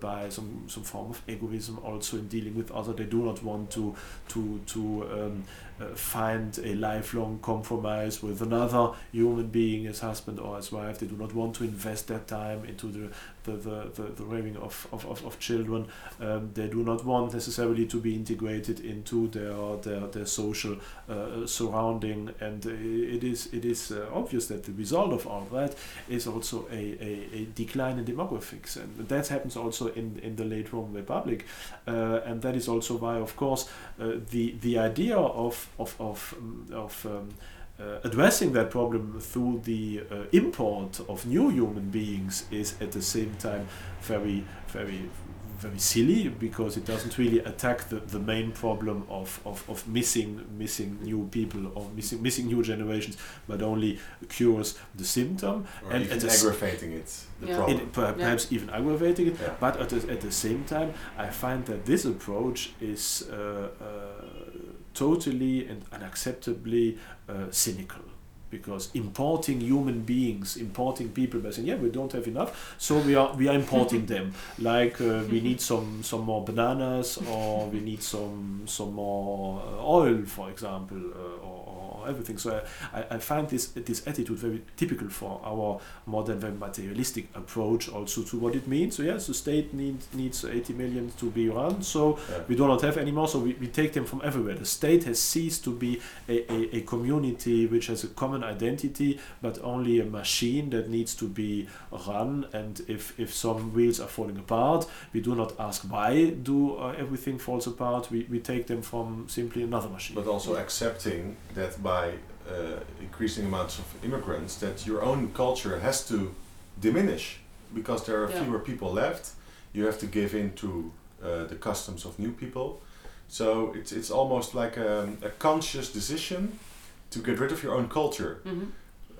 by some, some form of egoism also in dealing with others. They do not want to, to, to um, uh, find a lifelong compromise with another human being as husband or as wife. They do not want to invest their time into the the, the, the, the raising of, of, of, of children. Um, they do not want necessarily to be integrated into their their, their social uh, surrounding, and it is it is uh, obvious that the result of all that is also a, a, a, decline in demographics, and that happens also in, in the late Roman Republic, uh, and that is also why, of course, uh, the the idea of of of, of um, uh, addressing that problem through the uh, import of new human beings is at the same time very, very, very silly because it doesn't really attack the, the main problem of, of, of missing missing new people or missing missing new generations, but only cures the symptom or and even at the s- aggravating it, the Yeah. problem. it, per- perhaps even aggravating it. Yeah. But at the, at the same time, I find that this approach is uh, uh, totally and unacceptably uh, cynical. Because importing human beings, importing people by saying, yeah, we don't have enough, so we are we are importing them. (laughs) Like uh, we need some some more bananas, or we need some some more uh, oil, for example, uh, or, or everything. So I, I, I find this this attitude very typical for our modern, very materialistic approach also to what it means. So yes, the state needs needs 80 million to be run, so Yeah. we do not have anymore, so we, we take them from everywhere. The state has ceased to be a, a, a community which has a common identity, but only a machine that needs to be run. And if, if some wheels are falling apart, we do not ask why do uh, everything falls apart. We, we take them from simply another machine. but also accepting that by uh, increasing amounts of immigrants that your own culture has to diminish because there are Yeah. fewer people left you have to give in to uh, the customs of new people so it's, it's almost like a, a conscious decision to get rid of your own culture Mhm.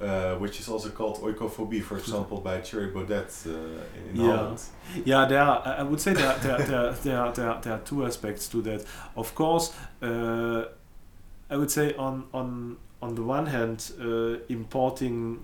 uh, which is also called oikophobie for example by Thierry Baudet uh, in, in Yeah. Holland Yeah, there are, I I would say there, there, there, there, there, there are two aspects to that. Of course, uh, I would say on on on the one hand, uh, importing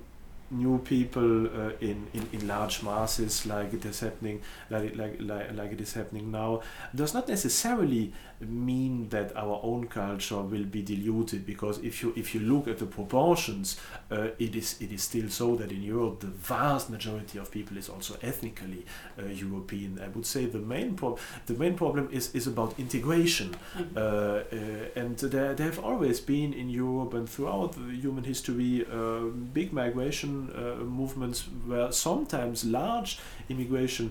new people uh, in, in, in large masses like it is happening like, like, like, like it is happening now does not necessarily mean that our own culture will be diluted because if you if you look at the proportions uh, it is it is still so that in Europe the vast majority of people is also ethnically uh, European I would say the main problem the main problem is is about integration Mhm. uh, uh, and there, there have always been in Europe and throughout the human history uh, big migration uh, movements where sometimes large immigration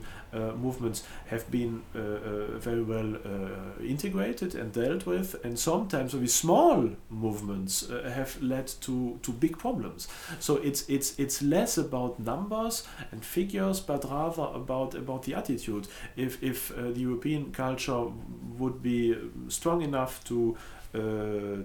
movements have been uh, uh, very well uh, integrated and dealt with, and sometimes very small movements uh, have led to, to big problems. So it's it's it's less about numbers and figures, but rather about about the attitude. If if uh, the European culture would be strong enough to uh,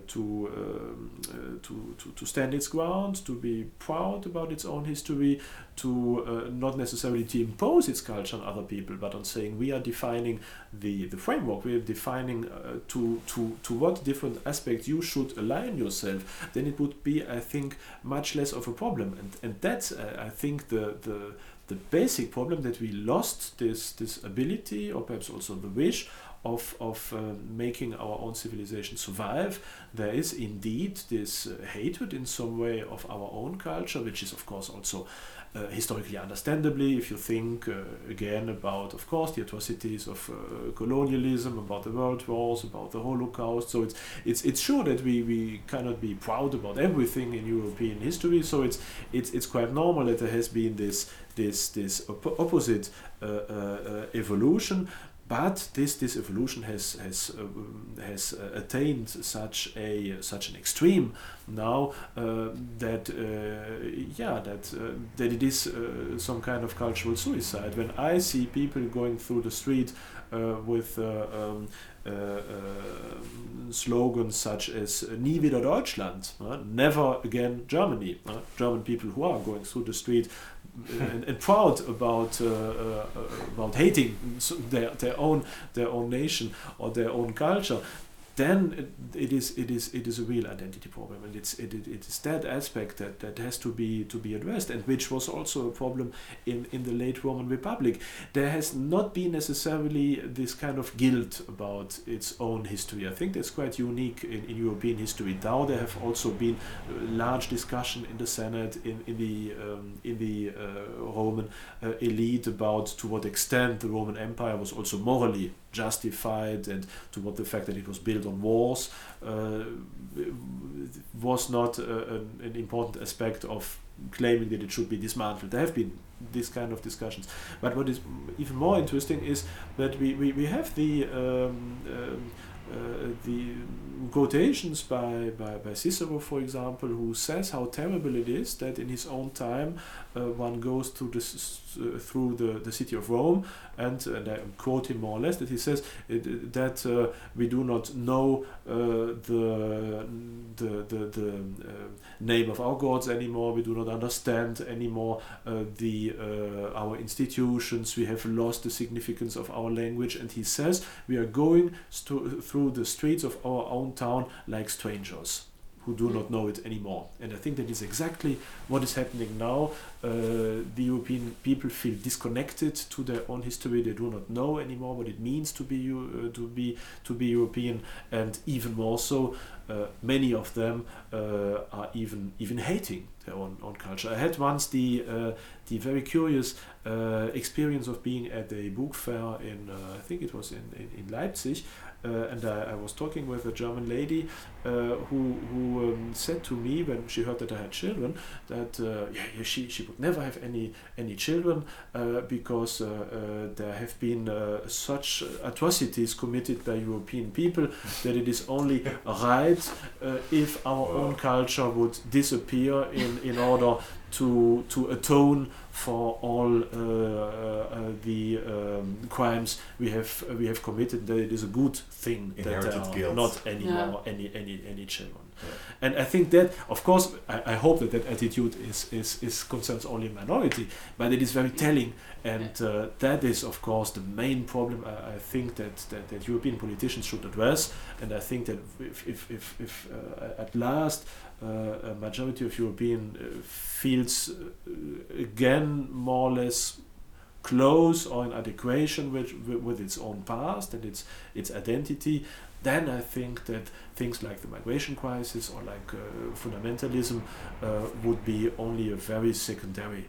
to, um, uh, to, to to stand its ground, to be proud about its own history, to uh, not necessarily to impose its culture on other people, but on saying we are defining the, the framework, we are defining uh, to, to, to what different aspects you should align yourself, then it would be, I think, much less of a problem. And, and that's, uh, I think, the, the, the basic problem that we lost this, this ability, or perhaps also the wish, of, of uh, making our own civilization survive. There is indeed this uh, hatred in some way of our own culture, which is, of course, also uh, historically understandably, if you think uh, again about, of course, the atrocities of uh, colonialism, about the world wars, about the Holocaust. So it's it's it's sure that we, we cannot be proud about everything in European history. So it's it's it's quite normal that there has been this this this op- opposite uh, evolution. But this, this evolution has has uh, has uh, attained such a such an extreme now uh, that uh, yeah that that it is some kind of cultural suicide. When I see people going through the street with um, slogans such as "Nie wieder Deutschland," never again Germany. German people who are going through the street and, and proud about uh, uh, about hating their their own their own nation or their own culture. Then it, it is it is it is a real identity problem, and it's it, it, is that aspect that, that has to be to be addressed, and which was also a problem in in the late Roman Republic. There has not been necessarily this kind of guilt about its own history. I think that's quite unique in, in European history. Now there have also been large discussion in the Senate, in in the um, in the uh, Roman uh, elite about to what extent the Roman Empire was also morally justified and to what the fact that it was built on walls uh, was not uh, an, an, important aspect of claiming that it should be dismantled. There have been these kind of discussions. But what is even more interesting is that we, we, we have the um, um, the quotations by, by, by Cicero, for example, who says how terrible it is that in his own time uh, one goes through, this, uh, through the, the city of Rome, and, and I quote him more or less, that he says it, that uh, we do not know uh, the, the, the, the name of our gods anymore, we do not understand anymore the, our institutions, we have lost the significance of our language, and he says we are going through the streets of our own town like strangers who do not know it anymore. And I think that is exactly what is happening now. Uh, the European people feel disconnected to their own history. They do not know anymore what it means to be uh, to be to be European, and even more so, uh, many of them uh, are even even hating their own, own culture. I had once the uh, the very curious uh, experience of being at a book fair in I think it was in, in, in Leipzig and I, I, was talking with a German lady uh, who, who um, said to me when she heard that I had children that uh, yeah, yeah, she, she would never have any any children because there have been such atrocities committed by European people (laughs) that it is only right if our own culture would disappear in, in order to to atone for all uh, uh, the um, crimes we have we have committed. That it is a good thing Inherited that there are guilt. not anymore yeah. any any any children. Yeah. And I think that, of course, I, I, hope that that attitude is, is, is concerns only a minority, but it is very telling, and uh, that is, of course, the main problem I, I think that, that, that, European politicians should address. And I think that if, if, if, if uh, at last uh, a majority of European uh, feels uh, again more or less close or in adequation with, with its own past and its its identity, then I think that things like the migration crisis or like uh, fundamentalism uh, would be only a very secondary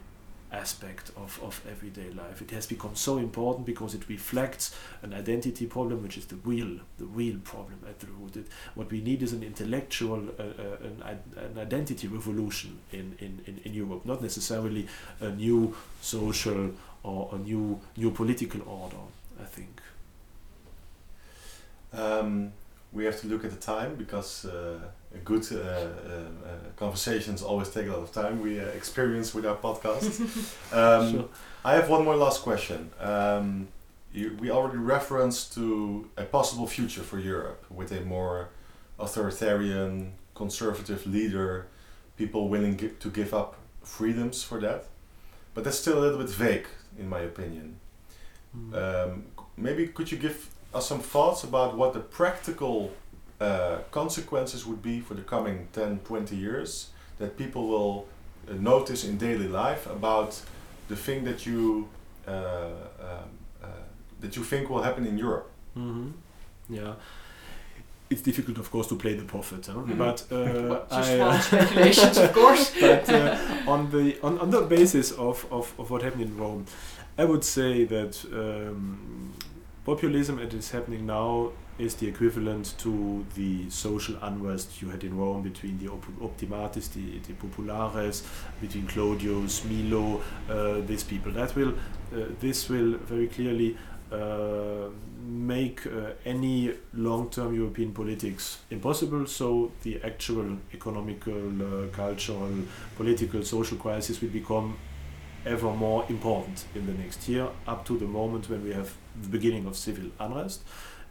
aspect of, of everyday life. It has become so important because it reflects an identity problem, which is the real the real problem at the root. It, what we need is an intellectual uh, uh, an, an identity revolution in, in, in, in Europe, not necessarily a new social or a new new political order. I think. Um, we have to look at the time because uh, good uh, uh, uh, conversations always take a lot of time. We uh, experience with our podcast. (laughs) um, sure. I have one more last question. Um, you, we already referenced to a possible future for Europe with a more authoritarian, conservative leader, people willing to give up freedoms for that. But that's still a little bit vague, in my opinion. Mm. Um, maybe could you give us some thoughts about what the practical uh, consequences would be for the coming 10, 20 years that people will uh, notice in daily life about the thing that you uh, um, uh, that you think will happen in Europe. Mm -hmm. Yeah. It's difficult, of course, to play the prophet, huh? mm -hmm. but uh, (laughs) just I, (laughs) speculations, of course. (laughs) but on the on, on the basis of, of, of what happened in Rome, I would say that um, populism, it is happening now, is the equivalent to the social unrest you had in Rome between the op optimates, the, the populares, between Clodius, Milo, uh, these people. That will, uh, this will very clearly uh, make uh, any long-term European politics impossible. So the actual economical, uh, cultural, political, social crisis will become ever more important in the next year, up to the moment when we have the beginning of civil unrest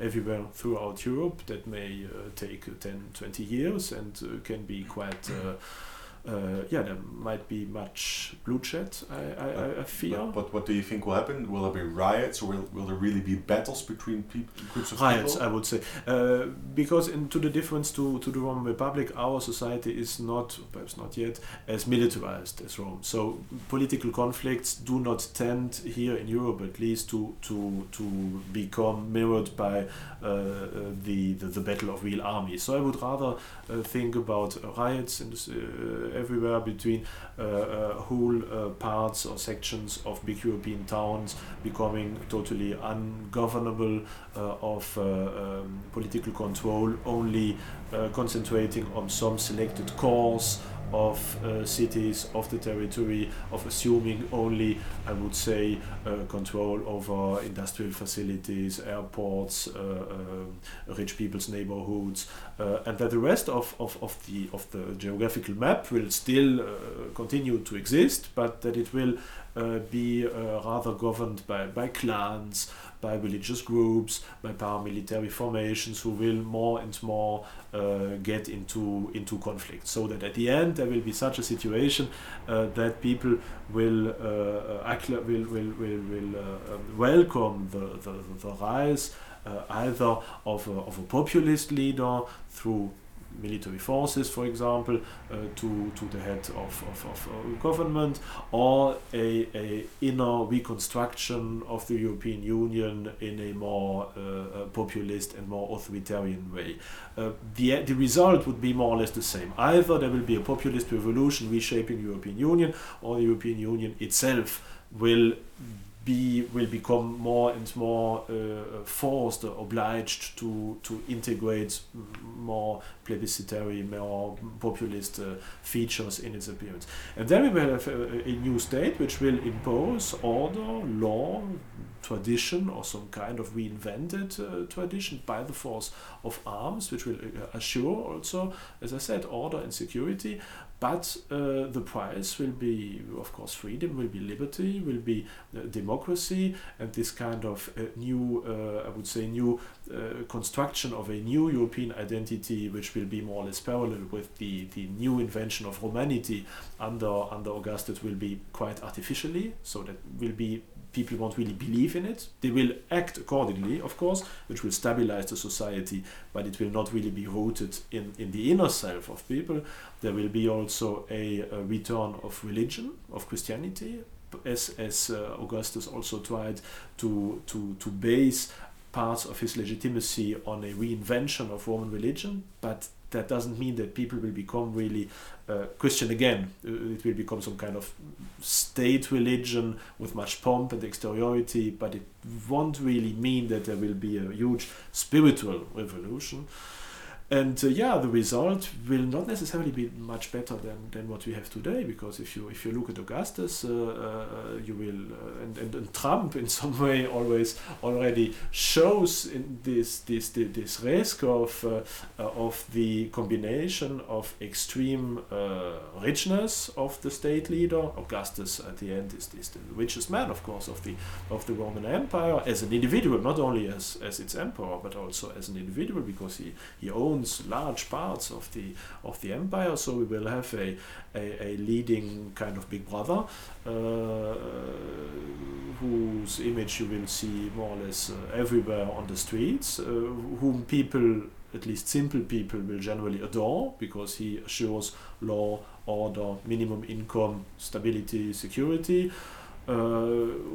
everywhere throughout Europe. That may uh, take 10, 20 years and uh, can be quite uh, yeah, there might be much bloodshed. I, I, I fear. But, but, what do you think will happen? Will there be riots, or will, will there really be battles between people, groups of riots? people? I would say, uh, because into the difference to, to the Roman Republic, our society is not, perhaps not yet, as militarized as Rome. So political conflicts do not tend here in Europe, at least, to to to become mirrored by uh, the, the, the battle of real armies. So I would rather uh, think about riots in this, uh, everywhere between uh, uh, whole uh, parts or sections of big European towns becoming totally ungovernable of um, political control, only concentrating on some selected cores of uh, cities, of the territory, of assuming only, I would say, uh, control over industrial facilities, airports, uh, uh rich people's neighborhoods, uh, and that the rest of, of, of, the, of the geographical map will still uh, continue to exist, but that it will be rather governed by, by clans, by religious groups, by paramilitary formations who will more and more uh, get into into conflict. So that at the end there will be such a situation uh, that people will uh, will will will, will uh, um, welcome the, the, the rise uh, either of a, of a populist leader through military forces, for example, uh, to, to the head of, of, of government, or a, a inner reconstruction of the European Union in a more uh, uh populist and more authoritarian way. Uh, the, the result would be more or less the same. Either there will be a populist revolution reshaping European Union, or the European Union itself will be will become more and more uh, forced or obliged to to integrate more plebiscitary, more populist uh, features in its appearance. And then we will have a, a, new state which will impose order, law, tradition, or some kind of reinvented uh, tradition by the force of arms, which will uh, assure also, as I said, order and security, but uh, the price will be, of course, freedom, will be liberty, will be uh, democracy, and this kind of uh, new, uh, I would say, new uh, construction of a new European identity, which will be more or less parallel with the, the new invention of Romanity under, under Augustus, will be quite artificially, so that will be people won't really believe in it. They will act accordingly, of course, which will stabilize the society, but it will not really be rooted in, in the inner self of people. There will be also a, a return of religion, of Christianity, as, as uh, Augustus also tried to, to, to base parts of his legitimacy on a reinvention of Roman religion, but that doesn't mean that people will become really uh, Christian again. Uh, it will become some kind of state religion with much pomp and exteriority, but it won't really mean that there will be a huge spiritual revolution. And uh, yeah, the result will not necessarily be much better than, than what we have today, because if you if you look at Augustus, uh, uh, you will uh, and, and, and, Trump in (laughs) some way always already shows in this this this, risk of uh, uh, of the combination of extreme richness of the state leader. Augustus at the end is, is the richest man, of course, of the of the Roman Empire as an individual, not only as as its emperor, but also as an individual, because he he owns owns large parts of the of the empire. So we will have a a, a leading kind of big brother uh, whose image you will see more or less uh, everywhere on the streets, uh, whom people at least simple people will generally adore because he assures law, order, minimum income, stability, security. Uh,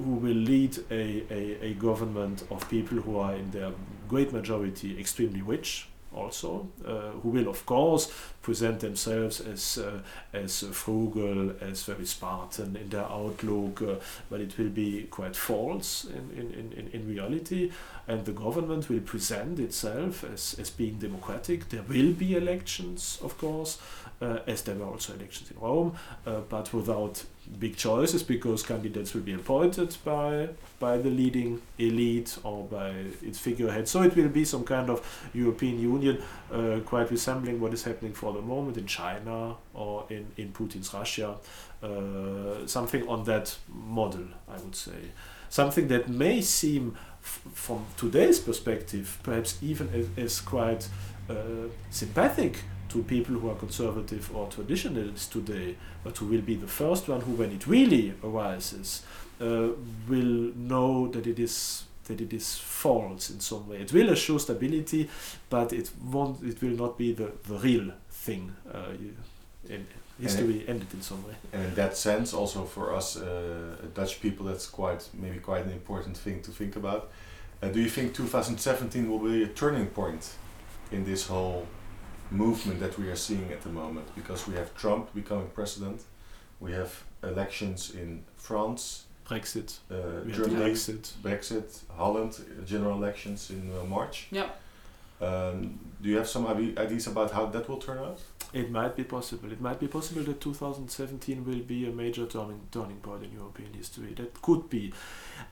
who will lead a, a, a government of people who are in their great majority extremely rich, also, uh, who will of course present themselves as uh, as frugal, as very Spartan in their outlook, uh, but it will be quite false in, in, in, in reality. And the government will present itself as, as being democratic. There will be elections, of course, as there were also elections in Rome, uh, but without big choices because candidates will be appointed by by the leading elite or by its figurehead. So it will be some kind of European Union, uh, quite resembling what is happening for the moment in China or in, in Putin's Russia. Uh, something on that model, I would say. Something that may seem, from today's perspective, perhaps even as, as quite uh, sympathetic to people who are conservative or traditionalists today, but who will be the first one who, when it really arises, uh, will know that it is that it is false in some way. It will assure stability, but it won't. It will not be the, the real thing. Uh, in history it, ended in some way. And in that sense, also for us uh, Dutch people, that's quite maybe quite an important thing to think about. Uh, do you think 2017 will be a turning point in this whole movement that we are seeing at the moment? Because we have Trump becoming president, we have elections in France, Brexit, uh, Germany, Brexit. Brexit, Holland, uh, general elections in uh, March. Yeah. Um, do you have some ideas about how that will turn out? It might be possible. It might be possible that 2017 will be a major turning turning point in European history. That could be.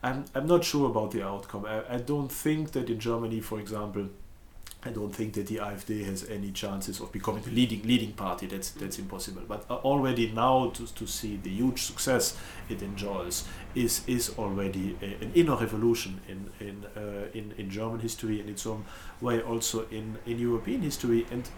I'm I'm not sure about the outcome. I, I don't think that in Germany, for example, I don't think that the AfD has any chances of becoming the leading leading party. That's that's impossible. But uh, already now to, to see the huge success it enjoys is is already a, an inner revolution in in uh, in in German history and in some way also in in European history. And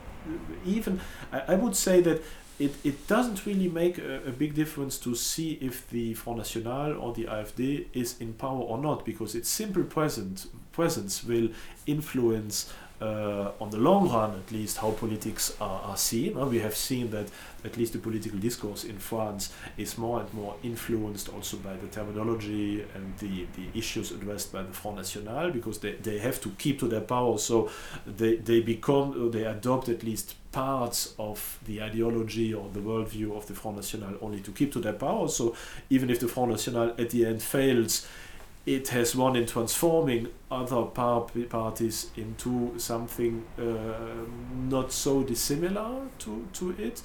even I, I would say that it, it doesn't really make a, a, big difference to see if the Front National or the AfD is in power or not, because its simple present, presence will influence uh, on the long run, at least, how politics are, are seen. Uh, we have seen that at least the political discourse in France is more and more influenced also by the terminology and the, the issues addressed by the Front National because they, they have to keep to their power. So they, they become, they adopt at least parts of the ideology or the worldview of the Front National only to keep to their power. So even if the Front National at the end fails, it has won in transforming other par- parties into something uh, not so dissimilar to, to it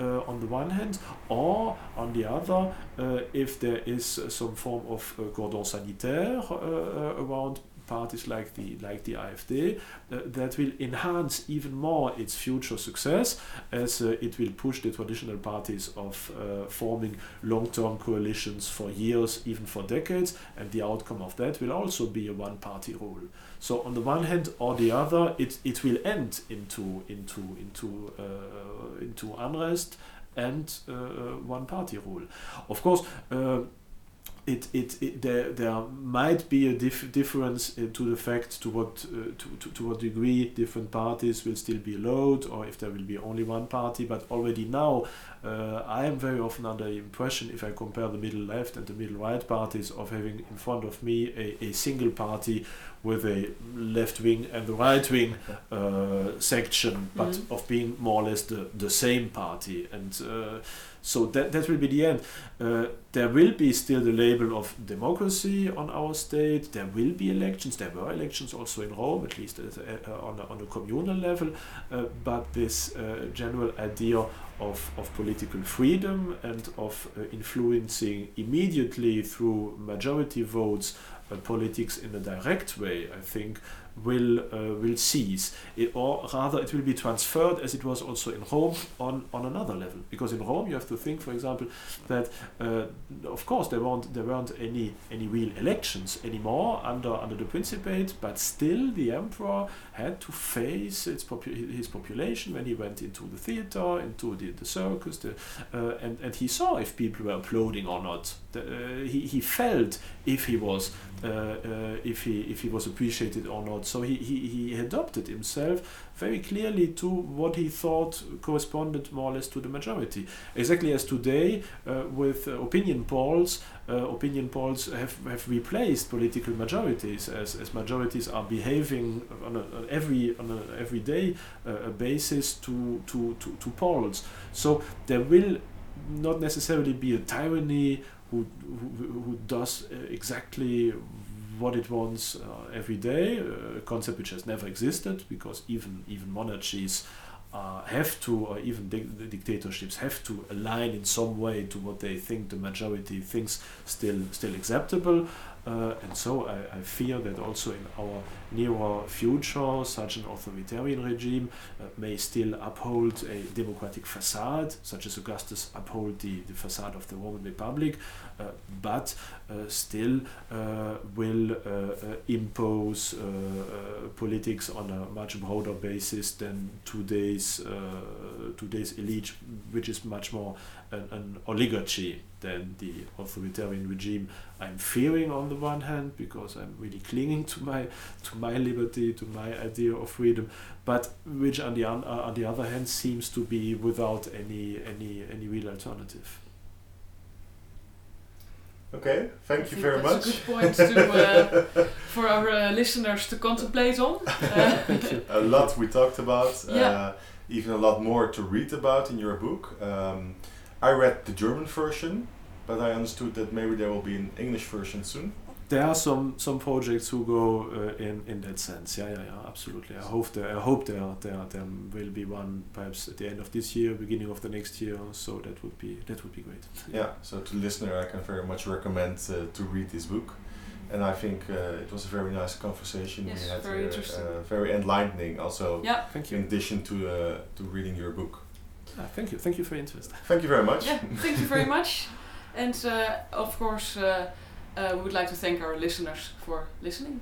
uh, on the one hand, or on the other, uh, if there is some form of uh, cordon sanitaire uh, uh, around parties like the like the AfD uh, that will enhance even more its future success as uh, it will push the traditional parties of uh, forming long-term coalitions for years even for decades and the outcome of that will also be a one-party rule. So on the one hand or the other it, it will end into into into uh, into unrest and uh, one party rule. Of course uh, it, it, it there, there might be a dif- difference to the fact to what uh, to, to, to what degree different parties will still be allowed or if there will be only one party but already now uh, I am very often under the impression if I compare the middle left and the middle right parties of having in front of me a, a single party with a left wing and the right wing uh, section but Mhm. of being more or less the, the same party and uh, so that, that will be the end. Uh, there will be still the label of democracy on our state. There will be elections. There were elections also in Rome, at least uh, on, a, on a communal level. Uh, but this uh, general idea of, of political freedom and of uh, influencing immediately through majority votes uh, politics in a direct way, I think, will uh, will cease, it, or rather, it will be transferred as it was also in Rome on, on another level. Because in Rome, you have to think, for example, that uh, of course there weren't there weren't any any real elections anymore under under the Principate, but still the emperor had to face its popu- his population when he went into the theater, into the, the circus, the, uh, and and he saw if people were applauding or not. The, uh, he he felt if he was if he if he was appreciated or not. So he, he, he adopted himself very clearly to what he thought corresponded more or less to the majority. Exactly as today uh, with uh, opinion polls, uh, opinion polls have, have replaced political majorities as, as majorities are behaving on, a, on every on a everyday uh, basis to, to, to, to polls. So there will not necessarily be a tyranny who, who, who does uh, exactly what it wants uh, every day, a concept which has never existed because even even monarchies uh, have to, or even di- dictatorships have to align in some way to what they think the majority thinks still still acceptable. Uh, and so I, I fear that also in our nearer future, such an authoritarian regime uh, may still uphold a democratic facade, such as Augustus uphold the, the facade of the Roman Republic, uh, but uh, still uh, will uh, impose politics on a much broader basis than today's today's elite, which is much more an, an oligarchy than the authoritarian regime I'm fearing on the one hand because I'm really clinging to my to my liberty, to my idea of freedom, but which on the on, on the other hand seems to be without any any any real alternative. Okay, thank you very that's much. That's a good point to, uh, (laughs) for our uh, listeners to contemplate on. (laughs) Uh, a lot we talked about, yeah. Uh, even a lot more to read about in your book. Um, I read the German version, but I understood that maybe there will be an English version soon. There are some some projects who go uh, in in that sense. Yeah, yeah, yeah, absolutely. I hope there. I hope there there there will be one perhaps at the end of this year, beginning of the next year. So that would be that would be great. Yeah. So to listener, I can very much recommend uh, to read this book, and I think uh, it was a very nice conversation yes, we had very here. interesting. Uh, very enlightening, also. Yeah. Thank you. In addition to uh, to reading your book. Ah, thank you. Thank you for your interest. Thank you very much. Yeah, thank you very (laughs) much. And uh, of course, uh, uh, we would like to thank our listeners for listening.